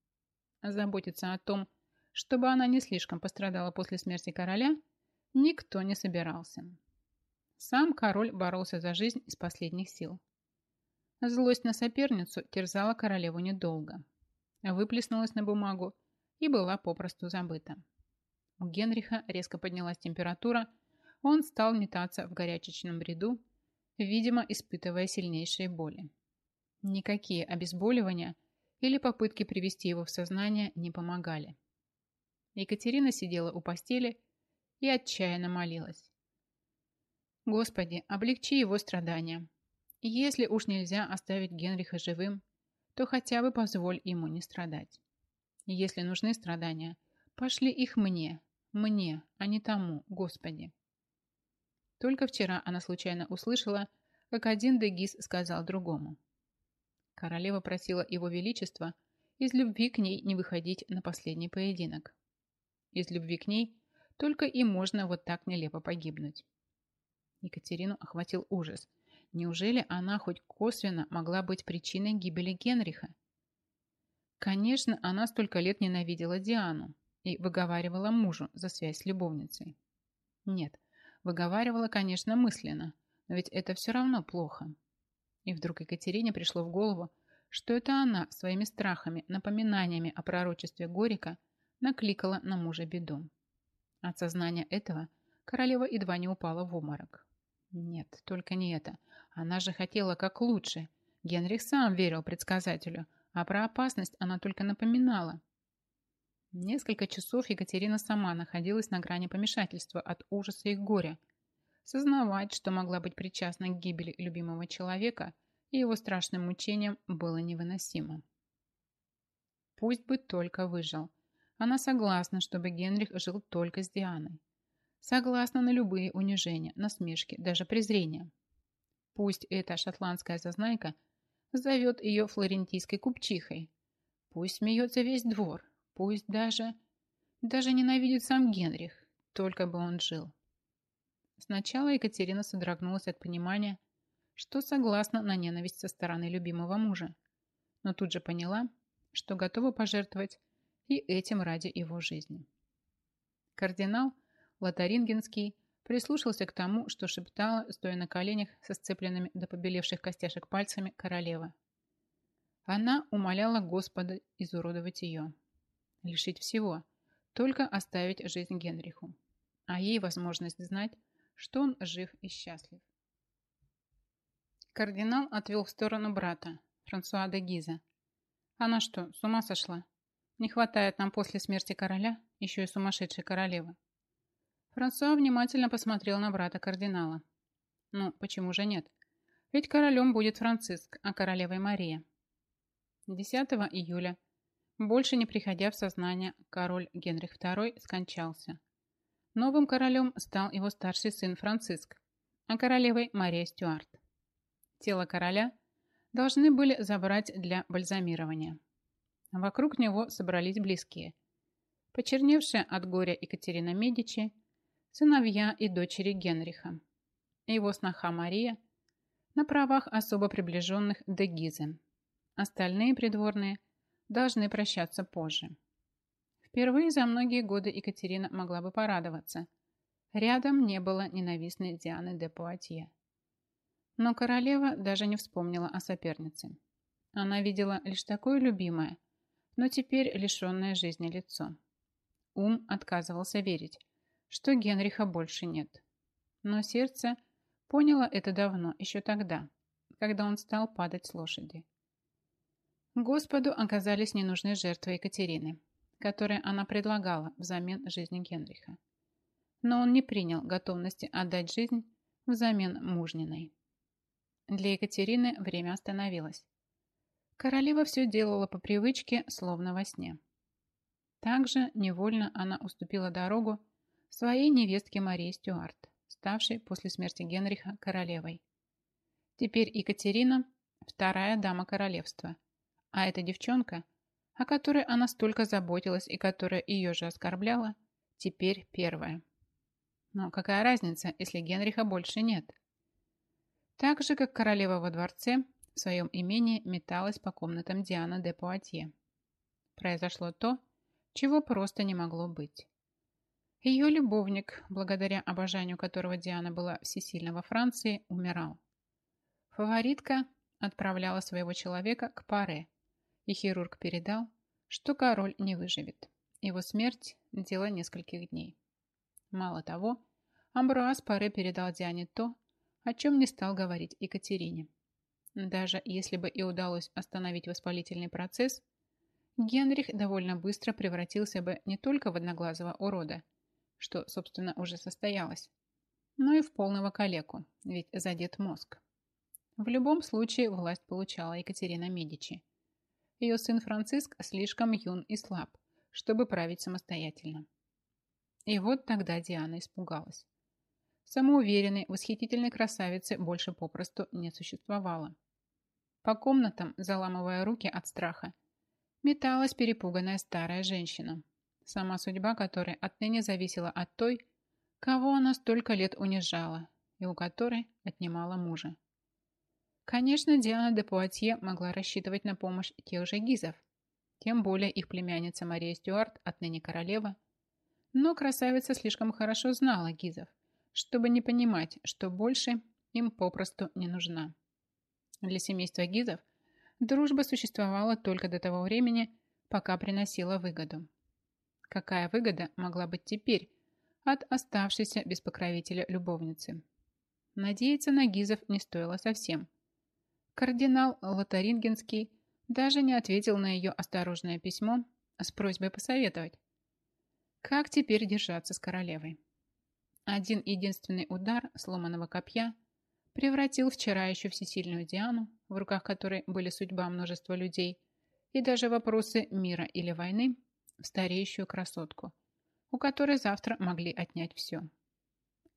Заботиться о том, чтобы она не слишком пострадала после смерти короля – никто не собирался. Сам король боролся за жизнь из последних сил. Злость на соперницу терзала королеву недолго. Выплеснулась на бумагу и была попросту забыта. У Генриха резко поднялась температура, он стал метаться в горячечном бреду, видимо, испытывая сильнейшие боли. Никакие обезболивания или попытки привести его в сознание не помогали. Екатерина сидела у постели и отчаянно молилась. Господи, облегчи его страдания. Если уж нельзя оставить Генриха живым, то хотя бы позволь ему не страдать. Если нужны страдания, пошли их мне, мне, а не тому, Господи. Только вчера она случайно услышала, как один Дегис сказал другому. Королева просила его величества из любви к ней не выходить на последний поединок. Из любви к ней только и можно вот так нелепо погибнуть. Екатерину охватил ужас. Неужели она хоть косвенно могла быть причиной гибели Генриха? Конечно, она столько лет ненавидела Диану и выговаривала мужу за связь с любовницей. Нет, выговаривала, конечно, мысленно, но ведь это все равно плохо. И вдруг Екатерине пришло в голову, что это она своими страхами, напоминаниями о пророчестве Горика накликала на мужа беду. От сознания этого королева едва не упала в обморок. Нет, только не это. Она же хотела как лучше. Генрих сам верил предсказателю – а про опасность она только напоминала. Несколько часов Екатерина сама находилась на грани помешательства от ужаса и горя. Сознавать, что могла быть причастна к гибели любимого человека и его страшным мучениям, было невыносимо. Пусть бы только выжил. Она согласна, чтобы Генрих жил только с Дианой. Согласна на любые унижения, насмешки, даже презрения. Пусть эта шотландская зазнайка – зовет ее флорентийской купчихой. Пусть смеется весь двор, пусть даже... Даже ненавидит сам Генрих, только бы он жил. Сначала Екатерина содрогнулась от понимания, что согласна на ненависть со стороны любимого мужа, но тут же поняла, что готова пожертвовать и этим ради его жизни. Кардинал Лотарингенский прислушался к тому, что шептала, стоя на коленях со сцепленными до побелевших костяшек пальцами королева. Она умоляла Господа изуродовать ее, лишить всего, только оставить жизнь Генриху, а ей возможность знать, что он жив и счастлив. Кардинал отвел в сторону брата, Франсуа де Гиза. Она что, с ума сошла? Не хватает нам после смерти короля еще и сумасшедшей королевы. Франсуа внимательно посмотрел на брата кардинала. Ну, почему же нет? Ведь королем будет Франциск, а королевой Мария. 10 июля, больше не приходя в сознание, король Генрих II скончался. Новым королем стал его старший сын Франциск, а королевой Мария Стюарт. Тело короля должны были забрать для бальзамирования. Вокруг него собрались близкие. Почерневшая от горя Екатерина Медичи – сыновья и дочери Генриха, его сноха Мария на правах особо приближенных до Гизы. Остальные придворные должны прощаться позже. Впервые за многие годы Екатерина могла бы порадоваться. Рядом не было ненавистной Дианы де Пуатье. Но королева даже не вспомнила о сопернице. Она видела лишь такое любимое, но теперь лишенное жизни лицо. Ум отказывался верить, что Генриха больше нет. Но сердце поняло это давно, еще тогда, когда он стал падать с лошади. Господу оказались ненужные жертвы Екатерины, которые она предлагала взамен жизни Генриха. Но он не принял готовности отдать жизнь взамен мужниной. Для Екатерины время остановилось. Королева все делала по привычке, словно во сне. Также невольно она уступила дорогу своей невестке Марии Стюарт, ставшей после смерти Генриха королевой. Теперь Екатерина – вторая дама королевства, а эта девчонка, о которой она столько заботилась и которая ее же оскорбляла, теперь первая. Но какая разница, если Генриха больше нет? Так же, как королева во дворце, в своем имении металась по комнатам Диана де Пуатье. Произошло то, чего просто не могло быть. Ее любовник, благодаря обожанию которого Диана была всесильна во Франции, умирал. Фаворитка отправляла своего человека к Паре, и хирург передал, что король не выживет. Его смерть – дело нескольких дней. Мало того, Амбруаз Паре передал Диане то, о чем не стал говорить Екатерине. Даже если бы и удалось остановить воспалительный процесс, Генрих довольно быстро превратился бы не только в одноглазого урода – что, собственно, уже состоялось, но и в полного калеку, ведь задет мозг. В любом случае власть получала Екатерина Медичи. Ее сын Франциск слишком юн и слаб, чтобы править самостоятельно. И вот тогда Диана испугалась. Самоуверенной, восхитительной красавицы больше попросту не существовало. По комнатам, заламывая руки от страха, металась перепуганная старая женщина, сама судьба которой отныне зависела от той, кого она столько лет унижала и у которой отнимала мужа. Конечно, Диана де Пуатье могла рассчитывать на помощь тех же гизов, тем более их племянница Мария Стюарт, отныне королева. Но красавица слишком хорошо знала гизов, чтобы не понимать, что больше им попросту не нужна. Для семейства гизов дружба существовала только до того времени, пока приносила выгоду. Какая выгода могла быть теперь от оставшейся без покровителя любовницы? Надеяться на гизов не стоило совсем. Кардинал Лотарингенский даже не ответил на ее осторожное письмо с просьбой посоветовать, как теперь держаться с королевой. Один единственный удар сломанного копья превратил вчера еще всесильную Диану, в руках которой были судьба множества людей, и даже вопросы мира или войны, стареющую красотку, у которой завтра могли отнять все.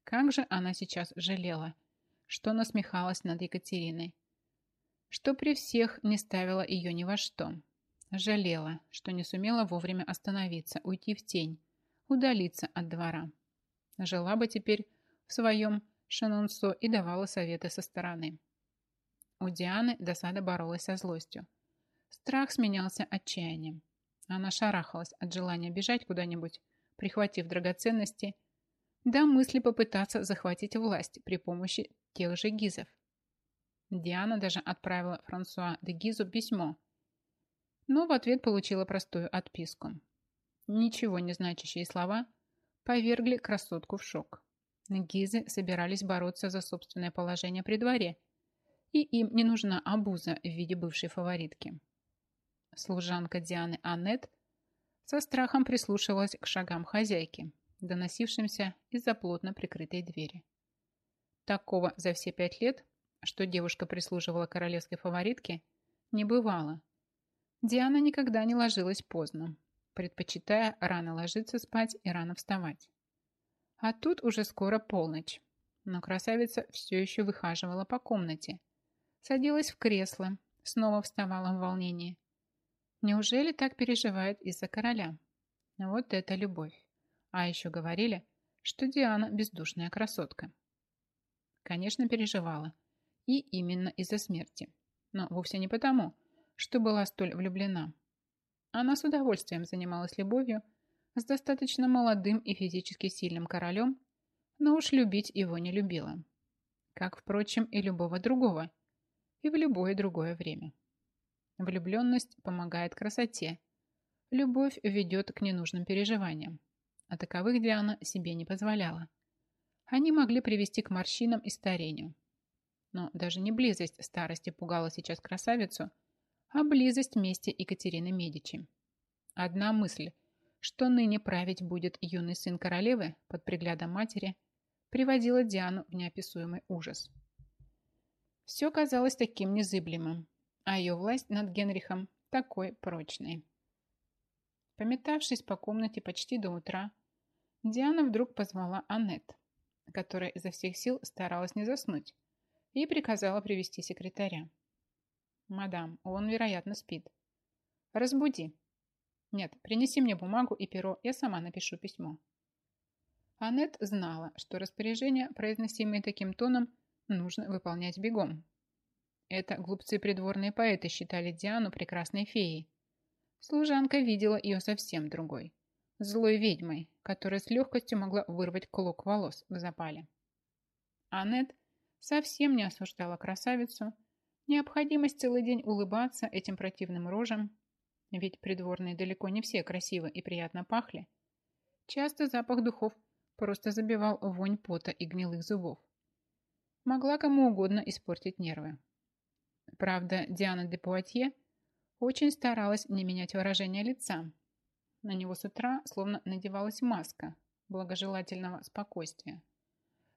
Как же она сейчас жалела, что насмехалась над Екатериной, что при всех не ставила ее ни во что. Жалела, что не сумела вовремя остановиться, уйти в тень, удалиться от двора. Жила бы теперь в своем Шанонсо и давала советы со стороны. У Дианы досада боролась со злостью. Страх сменялся отчаянием. Она шарахалась от желания бежать куда-нибудь, прихватив драгоценности, до мысли попытаться захватить власть при помощи тех же гизов. Диана даже отправила Франсуа де Гизу письмо, но в ответ получила простую отписку. Ничего не значащие слова повергли красотку в шок. Гизы собирались бороться за собственное положение при дворе, и им не нужна обуза в виде бывшей фаворитки. Служанка Дианы Аннет со страхом прислушивалась к шагам хозяйки, доносившимся из-за плотно прикрытой двери. Такого за все пять лет что девушка прислуживала королевской фаворитке, не бывало. Диана никогда не ложилась поздно, предпочитая рано ложиться спать и рано вставать. А тут уже скоро полночь, но красавица все еще выхаживала по комнате, садилась в кресло, снова вставала в волнении. Неужели так переживает из-за короля? Вот это любовь. А еще говорили, что Диана бездушная красотка. Конечно, переживала, и именно из-за смерти. Но вовсе не потому, что была столь влюблена. Она с удовольствием занималась любовью с достаточно молодым и физически сильным королем, но уж любить его не любила. Как, впрочем, и любого другого, и в любое другое время. Влюбленность помогает красоте. Любовь ведет к ненужным переживаниям. А таковых Диана себе не позволяла. Они могли привести к морщинам и старению. Но даже не близость старости пугала сейчас красавицу, а близость мести Екатерины Медичи. Одна мысль, что ныне править будет юный сын королевы под приглядом матери, приводила Диану в неописуемый ужас. Все казалось таким незыблемым, а ее власть над Генрихом такой прочной. Пометавшись по комнате почти до утра, Диана вдруг позвала Аннет, которая изо всех сил старалась не заснуть, и приказала привести секретаря. «Мадам, он, вероятно, спит. Разбуди. Нет, принеси мне бумагу и перо, я сама напишу письмо». Аннет знала, что распоряжения, произносимые таким тоном, нужно выполнять бегом. Это глупцы придворные поэты считали Диану прекрасной феей. Служанка видела ее совсем другой. Злой ведьмой, которая с легкостью могла вырвать клок волос в запале. Аннет совсем не осуждала красавицу, необходимость целый день улыбаться этим противным рожам, ведь придворные далеко не все красиво и приятно пахли. Часто запах духов просто забивал вонь пота и гнилых зубов. Могла кому угодно испортить нервы. Правда, Диана де Пуатье очень старалась не менять выражение лица. На него с утра словно надевалась маска благожелательного спокойствия.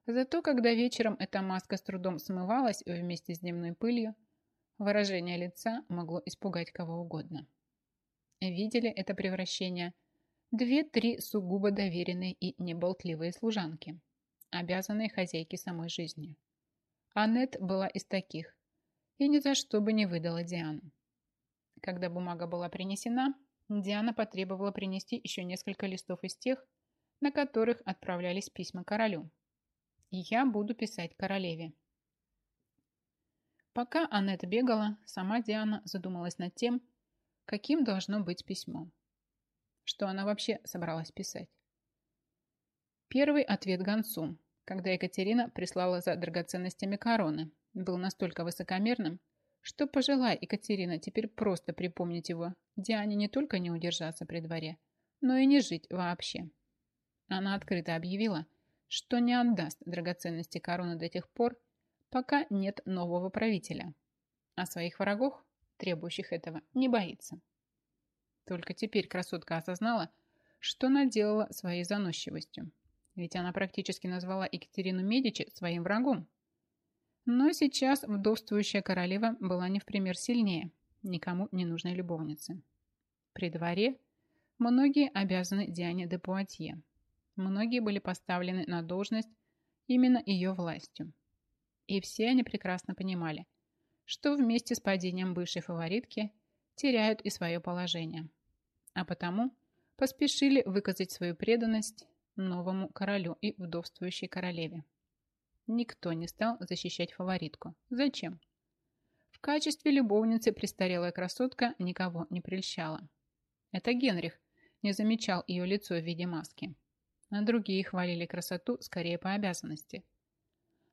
Зато, когда вечером эта маска с трудом смывалась вместе с дневной пылью, выражение лица могло испугать кого угодно. Видели это превращение две-три сугубо доверенные и неболтливые служанки, обязанные хозяйке самой жизнью. Аннет была из таких и ни за что бы не выдала Диану. Когда бумага была принесена, Диана потребовала принести еще несколько листов из тех, на которых отправлялись письма королю, я буду писать королеве. Пока Аннет бегала, сама Диана задумалась над тем, каким должно быть письмо. Что она вообще собралась писать? Первый ответ гонцу, когда Екатерина прислала за драгоценностями короны, был настолько высокомерным, что пожелая Екатерина теперь просто припомнить его, Диане не только не удержаться при дворе, но и не жить вообще. Она открыто объявила, что не отдаст драгоценности короны до тех пор, пока нет нового правителя, а своих врагов, требующих этого, не боится. Только теперь красотка осознала, что наделала своей заносчивостью, ведь она практически назвала Екатерину Медичи своим врагом. Но сейчас вдовствующая королева была не в пример сильнее никому не нужной любовницы. При дворе многие обязаны Диане де Пуатье. Многие были поставлены на должность именно ее властью. И все они прекрасно понимали, что вместе с падением бывшей фаворитки теряют и свое положение. А потому поспешили выказать свою преданность новому королю и вдовствующей королеве. Никто не стал защищать фаворитку. Зачем? В качестве любовницы престарелая красотка никого не прельщала. Это Генрих не замечал ее лицо в виде маски. А другие хвалили красоту скорее по обязанности –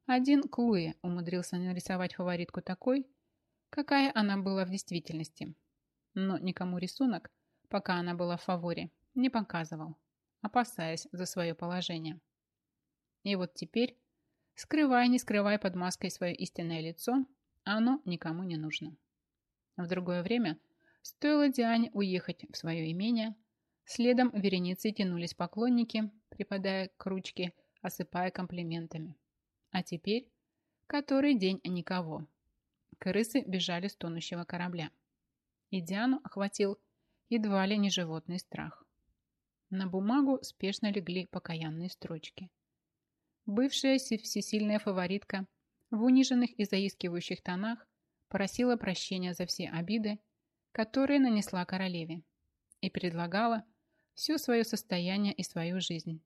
один Клуи умудрился нарисовать фаворитку такой, какая она была в действительности. Но никому рисунок, пока она была в фаворе, не показывал, опасаясь за свое положение. И вот теперь, скрывая, не скрывая под маской свое истинное лицо, оно никому не нужно. В другое время стоило Диане уехать в свое имение, следом вереницей тянулись поклонники, припадая к ручке, осыпая комплиментами. А теперь который день никого. Крысы бежали с тонущего корабля. И Диану охватил едва ли не животный страх. На бумагу спешно легли покаянные строчки. Бывшая всесильная фаворитка в униженных и заискивающих тонах просила прощения за все обиды, которые нанесла королеве, и предлагала все свое состояние и свою жизнь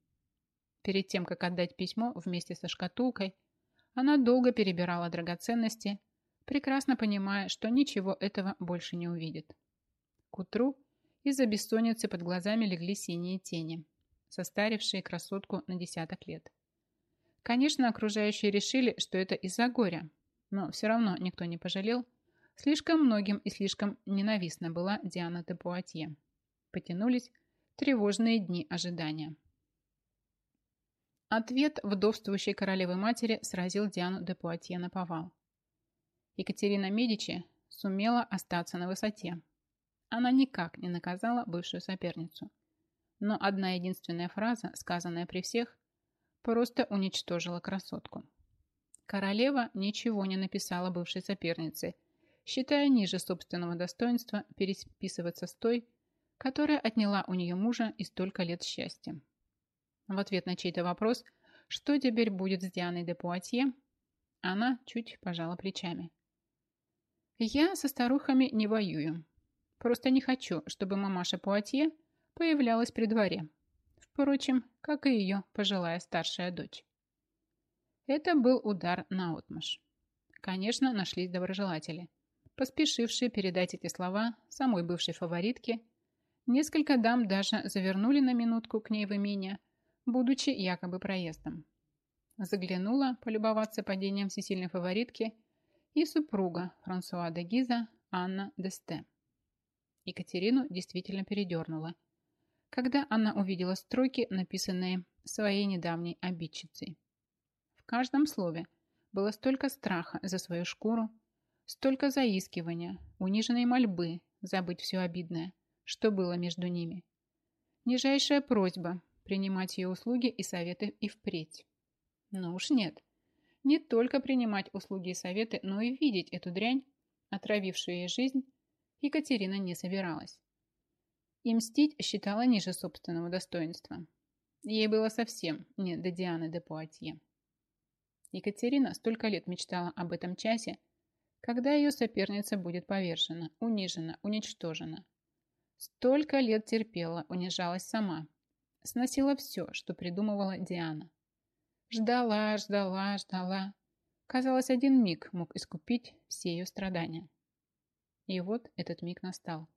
Перед тем, как отдать письмо вместе со шкатулкой, она долго перебирала драгоценности, прекрасно понимая, что ничего этого больше не увидит. К утру из-за бессонницы под глазами легли синие тени, состарившие красотку на десяток лет. Конечно, окружающие решили, что это из-за горя, но все равно никто не пожалел. Слишком многим и слишком ненавистна была Диана де Пуатье. Потянулись тревожные дни ожидания. Ответ вдовствующей королевы матери сразил Диану де Пуатье на повал. Екатерина Медичи сумела остаться на высоте. Она никак не наказала бывшую соперницу. Но одна единственная фраза, сказанная при всех, просто уничтожила красотку. Королева ничего не написала бывшей сопернице, считая ниже собственного достоинства переписываться с той, которая отняла у нее мужа и столько лет счастья. В ответ на чей-то вопрос, что теперь будет с Дианой де Пуатье, она чуть пожала плечами. «Я со старухами не воюю. Просто не хочу, чтобы мамаша Пуатье появлялась при дворе. Впрочем, как и ее пожилая старшая дочь». Это был удар на отмашь. Конечно, нашлись доброжелатели, поспешившие передать эти слова самой бывшей фаворитке. Несколько дам даже завернули на минутку к ней в имение, будучи якобы проездом. Заглянула полюбоваться падением всесильной фаворитки и супруга Франсуа де Гиза Анна Десте. Екатерину действительно передернула, когда она увидела строки, написанные своей недавней обидчицей. В каждом слове было столько страха за свою шкуру, столько заискивания, униженной мольбы забыть все обидное, что было между ними. Нижайшая просьба принимать ее услуги и советы и впредь. Но уж нет. Не только принимать услуги и советы, но и видеть эту дрянь, отравившую ей жизнь, Екатерина не собиралась. И мстить считала ниже собственного достоинства. Ей было совсем не до Дианы де Пуатье. Екатерина столько лет мечтала об этом часе, когда ее соперница будет повержена, унижена, уничтожена. Столько лет терпела, унижалась сама, сносила все, что придумывала Диана. Ждала, ждала, ждала. Казалось, один миг мог искупить все ее страдания. И вот этот миг настал.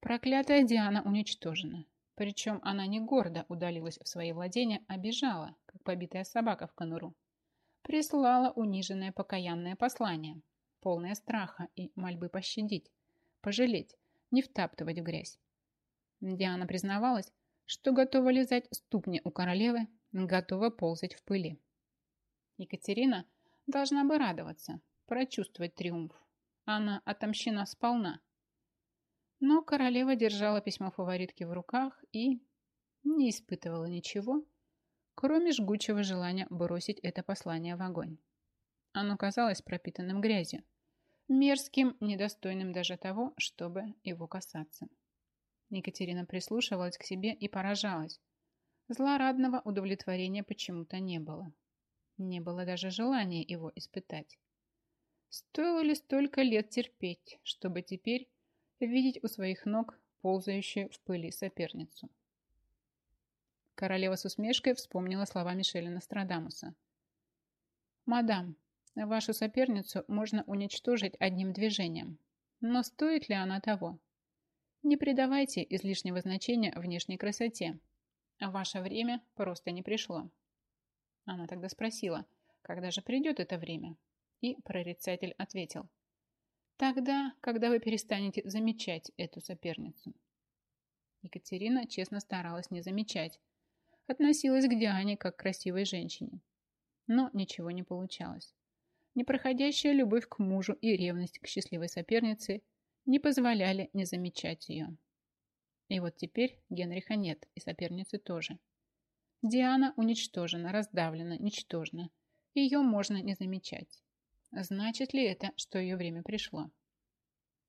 Проклятая Диана уничтожена. Причем она не гордо удалилась в свои владения, а бежала, как побитая собака в конуру. Прислала униженное покаянное послание, полное страха и мольбы пощадить, пожалеть, не втаптывать в грязь. Диана признавалась, что готова лизать ступни у королевы, готова ползать в пыли. Екатерина должна бы радоваться, прочувствовать триумф. Она отомщена сполна. Но королева держала письмо фаворитки в руках и не испытывала ничего, кроме жгучего желания бросить это послание в огонь. Оно казалось пропитанным грязью, мерзким, недостойным даже того, чтобы его касаться. Екатерина прислушивалась к себе и поражалась. Злорадного удовлетворения почему-то не было. Не было даже желания его испытать. Стоило ли столько лет терпеть, чтобы теперь видеть у своих ног ползающую в пыли соперницу? Королева с усмешкой вспомнила слова Мишеля Нострадамуса. «Мадам, вашу соперницу можно уничтожить одним движением. Но стоит ли она того? Не придавайте излишнего значения внешней красоте. Ваше время просто не пришло. Она тогда спросила, когда же придет это время? И прорицатель ответил. Тогда, когда вы перестанете замечать эту соперницу. Екатерина честно старалась не замечать. Относилась к Диане как к красивой женщине. Но ничего не получалось. Непроходящая любовь к мужу и ревность к счастливой сопернице – не позволяли не замечать ее. И вот теперь Генриха нет, и соперницы тоже. Диана уничтожена, раздавлена, ничтожна. Ее можно не замечать. Значит ли это, что ее время пришло?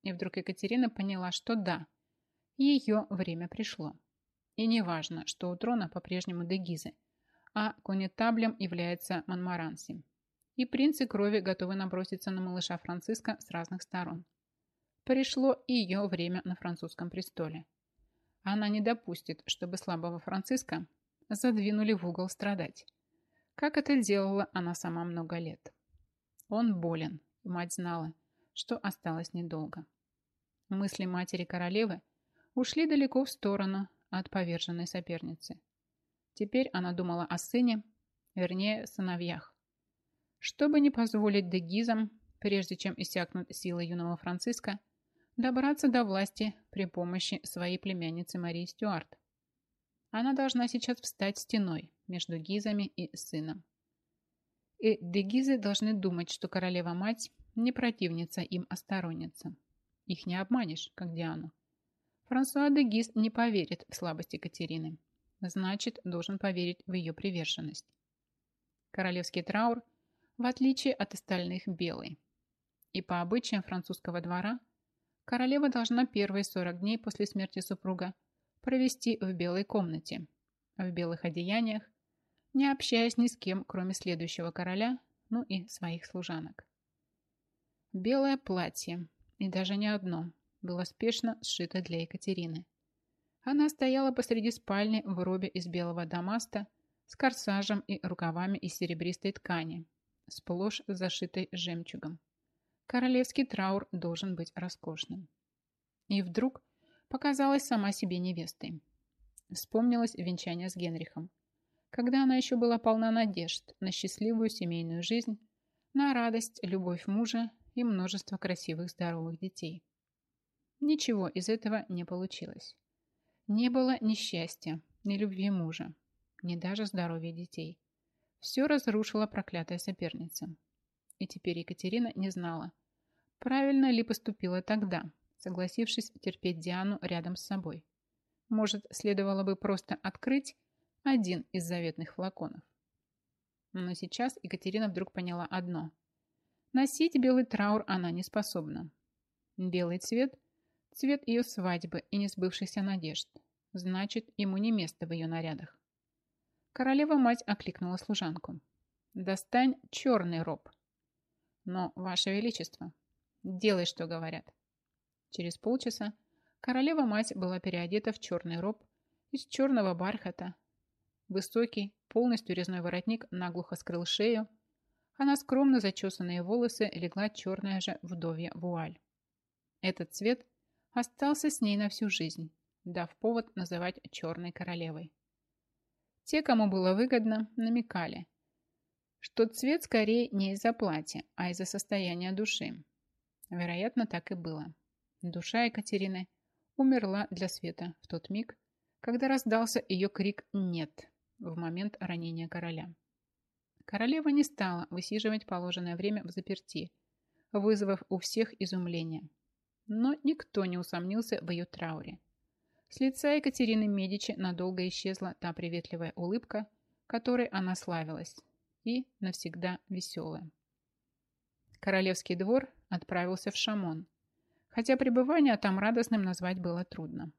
И вдруг Екатерина поняла, что да, ее время пришло. И не важно, что у трона по-прежнему Дегизы, а конетаблем является Монмаранси. И принцы крови готовы наброситься на малыша Франциска с разных сторон пришло ее время на французском престоле. Она не допустит, чтобы слабого Франциска задвинули в угол страдать, как это делала она сама много лет. Он болен, и мать знала, что осталось недолго. Мысли матери королевы ушли далеко в сторону от поверженной соперницы. Теперь она думала о сыне, вернее, сыновьях. Чтобы не позволить дегизам, прежде чем иссякнут силы юного Франциска, добраться до власти при помощи своей племянницы Марии Стюарт. Она должна сейчас встать стеной между Гизами и сыном. И дегизы должны думать, что королева-мать не противница им, а сторонница. Их не обманешь, как Диану. Франсуа де Гиз не поверит в слабость Екатерины. Значит, должен поверить в ее приверженность. Королевский траур, в отличие от остальных, белый. И по обычаям французского двора королева должна первые 40 дней после смерти супруга провести в белой комнате, в белых одеяниях, не общаясь ни с кем, кроме следующего короля, ну и своих служанок. Белое платье, и даже не одно, было спешно сшито для Екатерины. Она стояла посреди спальни в робе из белого дамаста с корсажем и рукавами из серебристой ткани, сплошь зашитой жемчугом. Королевский траур должен быть роскошным. И вдруг показалась сама себе невестой. Вспомнилось венчание с Генрихом. Когда она еще была полна надежд на счастливую семейную жизнь, на радость, любовь мужа и множество красивых здоровых детей. Ничего из этого не получилось. Не было ни счастья, ни любви мужа, ни даже здоровья детей. Все разрушила проклятая соперница. И теперь Екатерина не знала, правильно ли поступила тогда, согласившись терпеть Диану рядом с собой. Может, следовало бы просто открыть один из заветных флаконов. Но сейчас Екатерина вдруг поняла одно. Носить белый траур она не способна. Белый цвет – цвет ее свадьбы и несбывшихся надежд. Значит, ему не место в ее нарядах. Королева-мать окликнула служанку. «Достань черный роб». «Но, Ваше Величество, делай, что говорят». Через полчаса королева-мать была переодета в черный роб из черного бархата. Высокий, полностью резной воротник наглухо скрыл шею, а на скромно зачесанные волосы легла черная же вдовья вуаль. Этот цвет остался с ней на всю жизнь, дав повод называть черной королевой. Те, кому было выгодно, намекали, что цвет скорее не из-за платья, а из-за состояния души. Вероятно, так и было. Душа Екатерины умерла для света в тот миг, когда раздался ее крик «нет» в момент ранения короля. Королева не стала высиживать положенное время в заперти, вызвав у всех изумление. Но никто не усомнился в ее трауре. С лица Екатерины Медичи надолго исчезла та приветливая улыбка, которой она славилась, и навсегда веселая. Королевский двор отправился в Шамон, хотя пребывание там радостным назвать было трудно.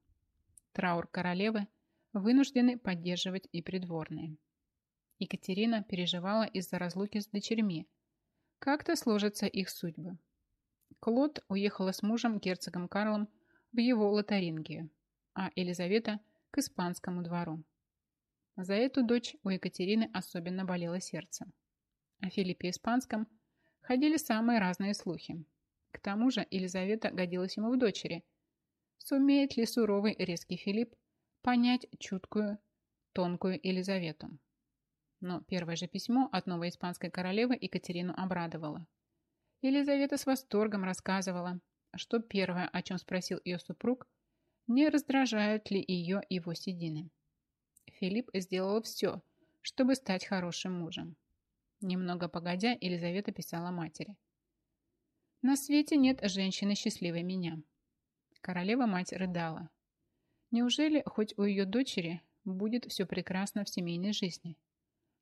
Траур королевы вынуждены поддерживать и придворные. Екатерина переживала из-за разлуки с дочерьми. Как-то сложатся их судьбы. Клод уехала с мужем, герцогом Карлом, в его Лотарингию, а Елизавета – к испанскому двору. За эту дочь у Екатерины особенно болело сердце. О Филиппе Испанском ходили самые разные слухи. К тому же Елизавета годилась ему в дочери. Сумеет ли суровый резкий Филипп понять чуткую, тонкую Елизавету? Но первое же письмо от новой испанской королевы Екатерину обрадовало. Елизавета с восторгом рассказывала, что первое, о чем спросил ее супруг, не раздражают ли ее его седины. Филипп сделал все, чтобы стать хорошим мужем. Немного погодя, Елизавета писала матери. «На свете нет женщины счастливой меня». Королева-мать рыдала. Неужели хоть у ее дочери будет все прекрасно в семейной жизни?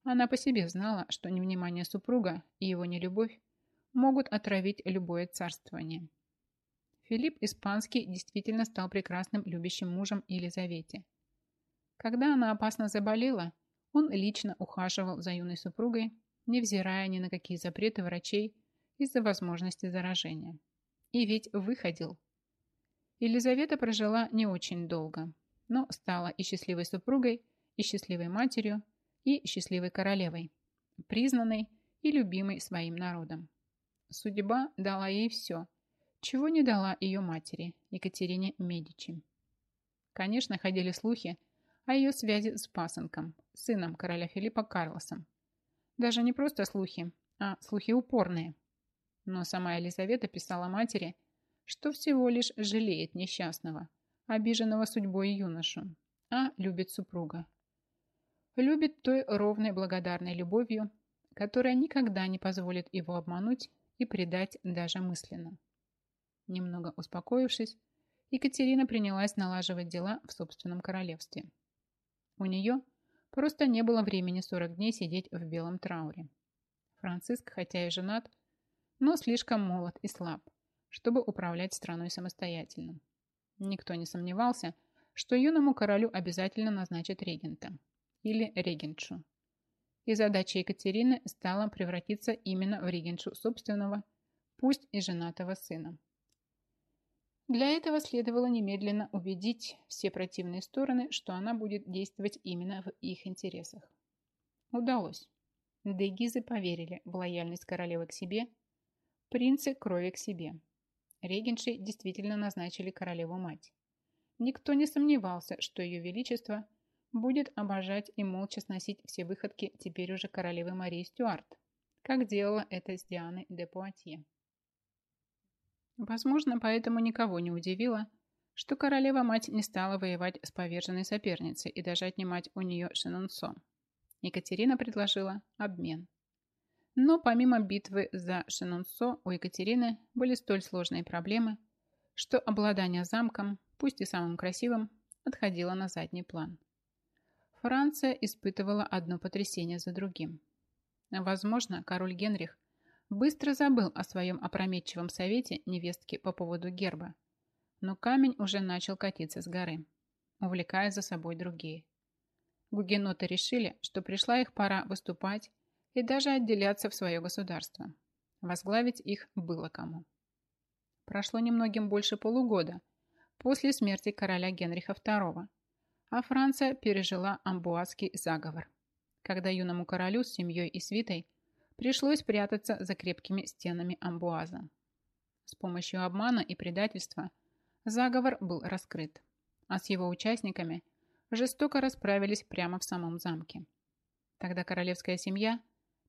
Она по себе знала, что невнимание супруга и его нелюбовь могут отравить любое царствование. Филипп Испанский действительно стал прекрасным любящим мужем Елизавете. Когда она опасно заболела, он лично ухаживал за юной супругой, невзирая ни на какие запреты врачей из-за возможности заражения. И ведь выходил. Елизавета прожила не очень долго, но стала и счастливой супругой, и счастливой матерью, и счастливой королевой, признанной и любимой своим народом. Судьба дала ей все, чего не дала ее матери, Екатерине Медичи. Конечно, ходили слухи о ее связи с пасынком, сыном короля Филиппа Карлосом. Даже не просто слухи, а слухи упорные. Но сама Елизавета писала матери, что всего лишь жалеет несчастного, обиженного судьбой юношу, а любит супруга, любит той ровной благодарной любовью, которая никогда не позволит его обмануть и предать даже мысленно. Немного успокоившись, Екатерина принялась налаживать дела в собственном королевстве. У нее просто не было времени 40 дней сидеть в белом трауре. Франциск, хотя и женат, но слишком молод и слаб, чтобы управлять страной самостоятельно. Никто не сомневался, что юному королю обязательно назначат регента – или регеншу. И задача Екатерины стала превратиться именно в регеншу собственного, пусть и женатого сына. Для этого следовало немедленно убедить все противные стороны, что она будет действовать именно в их интересах. Удалось. Дегизы поверили в лояльность королевы к себе, принцы крови к себе. Регеншей действительно назначили королеву-мать. Никто не сомневался, что ее величество – будет обожать и молча сносить все выходки теперь уже королевы Марии Стюарт, как делала это с Дианой де Пуатье. Возможно, поэтому никого не удивило, что королева-мать не стала воевать с поверженной соперницей и даже отнимать у нее Шенонсо. Екатерина предложила обмен. Но помимо битвы за Шенонсо у Екатерины были столь сложные проблемы, что обладание замком, пусть и самым красивым, отходило на задний план. Франция испытывала одно потрясение за другим. Возможно, король Генрих быстро забыл о своем опрометчивом совете невестки по поводу герба, но камень уже начал катиться с горы, увлекая за собой другие. Гугеноты решили, что пришла их пора выступать и даже отделяться в свое государство. Возглавить их было кому. Прошло немногим больше полугода после смерти короля Генриха II, а Франция пережила амбуазский заговор, когда юному королю с семьей и свитой пришлось прятаться за крепкими стенами амбуаза. С помощью обмана и предательства заговор был раскрыт, а с его участниками жестоко расправились прямо в самом замке. Тогда королевская семья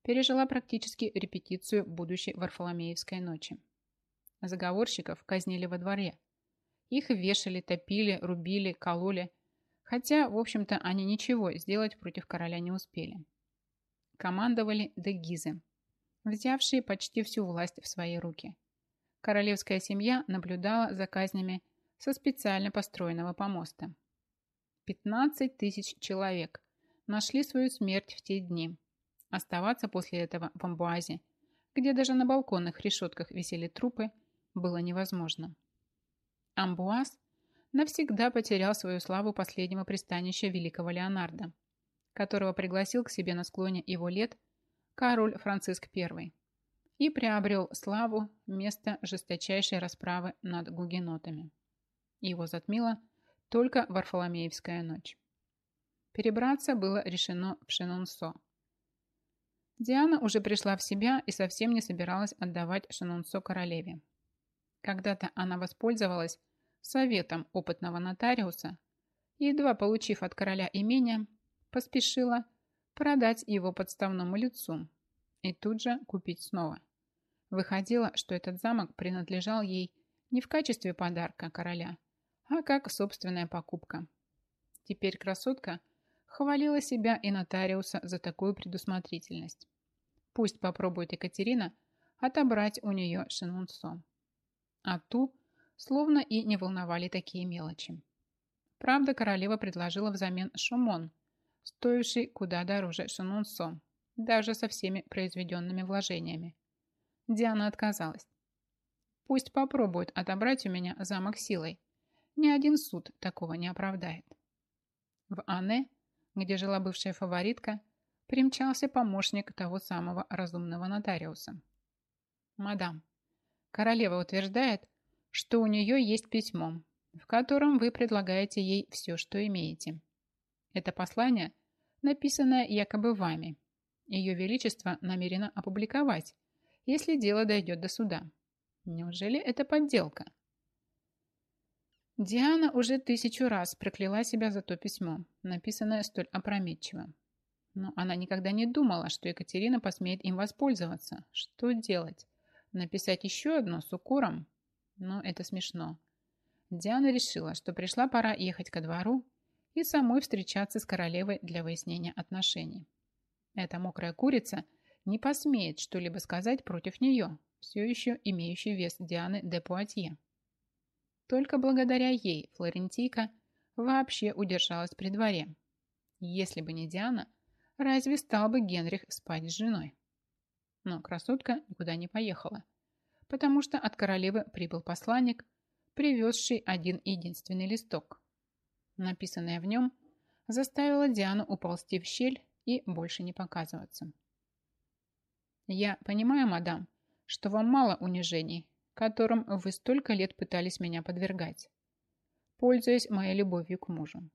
пережила практически репетицию будущей Варфоломеевской ночи. Заговорщиков казнили во дворе. Их вешали, топили, рубили, кололи, хотя, в общем-то, они ничего сделать против короля не успели. Командовали дегизы, взявшие почти всю власть в свои руки. Королевская семья наблюдала за казнями со специально построенного помоста. 15 тысяч человек нашли свою смерть в те дни. Оставаться после этого в амбуазе, где даже на балконных решетках висели трупы, было невозможно. Амбуаз навсегда потерял свою славу последнего пристанища великого Леонардо, которого пригласил к себе на склоне его лет король Франциск I и приобрел славу место жесточайшей расправы над гугенотами. Его затмила только Варфоломеевская ночь. Перебраться было решено в Шенонсо. Диана уже пришла в себя и совсем не собиралась отдавать Шенонсо королеве. Когда-то она воспользовалась советом опытного нотариуса и, едва получив от короля имение, поспешила продать его подставному лицу и тут же купить снова. Выходило, что этот замок принадлежал ей не в качестве подарка короля, а как собственная покупка. Теперь красотка хвалила себя и нотариуса за такую предусмотрительность. Пусть попробует Екатерина отобрать у нее Шинунсо. А ту словно и не волновали такие мелочи. Правда, королева предложила взамен шумон, стоивший куда дороже Шинунсо, даже со всеми произведенными вложениями. Диана отказалась. Пусть попробует отобрать у меня замок силой. Ни один суд такого не оправдает. В Ане, где жила бывшая фаворитка, примчался помощник того самого разумного нотариуса. «Мадам, королева утверждает, что у нее есть письмо, в котором вы предлагаете ей все, что имеете. Это послание, написанное якобы вами. Ее Величество намерено опубликовать, если дело дойдет до суда. Неужели это подделка? Диана уже тысячу раз прокляла себя за то письмо, написанное столь опрометчиво. Но она никогда не думала, что Екатерина посмеет им воспользоваться. Что делать? Написать еще одно с укором? но это смешно. Диана решила, что пришла пора ехать ко двору и самой встречаться с королевой для выяснения отношений. Эта мокрая курица не посмеет что-либо сказать против нее, все еще имеющий вес Дианы де Пуатье. Только благодаря ей Флорентийка вообще удержалась при дворе. Если бы не Диана, разве стал бы Генрих спать с женой? Но красотка никуда не поехала потому что от королевы прибыл посланник, привезший один единственный листок. Написанное в нем заставило Диану уползти в щель и больше не показываться. «Я понимаю, мадам, что вам мало унижений, которым вы столько лет пытались меня подвергать, пользуясь моей любовью к мужу.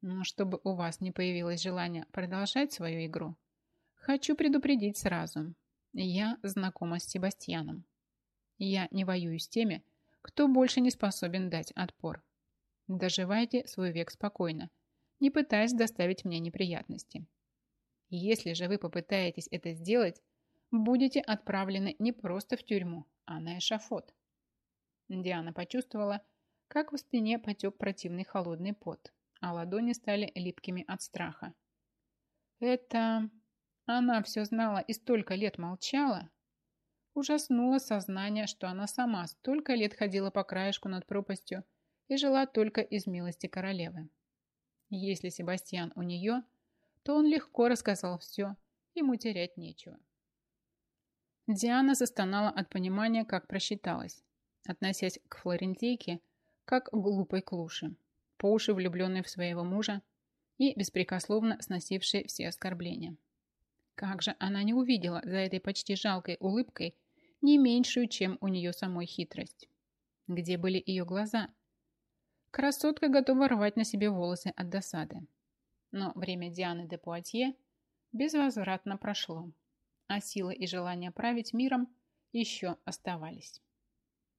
Но чтобы у вас не появилось желания продолжать свою игру, хочу предупредить сразу. Я знакома с Себастьяном. Я не воюю с теми, кто больше не способен дать отпор. Доживайте свой век спокойно, не пытаясь доставить мне неприятности. Если же вы попытаетесь это сделать, будете отправлены не просто в тюрьму, а на эшафот. Диана почувствовала, как в спине потек противный холодный пот, а ладони стали липкими от страха. Это... Она все знала и столько лет молчала, Ужаснуло сознание, что она сама столько лет ходила по краешку над пропастью и жила только из милости королевы. Если Себастьян у нее, то он легко рассказал все, ему терять нечего. Диана застонала от понимания, как просчиталась, относясь к флорентийке как к глупой клуши, по уши влюбленной в своего мужа и беспрекословно сносившей все оскорбления. Как же она не увидела за этой почти жалкой улыбкой не меньшую, чем у нее самой хитрость? Где были ее глаза? Красотка готова рвать на себе волосы от досады. Но время Дианы де Пуатье безвозвратно прошло. А силы и желание править миром еще оставались.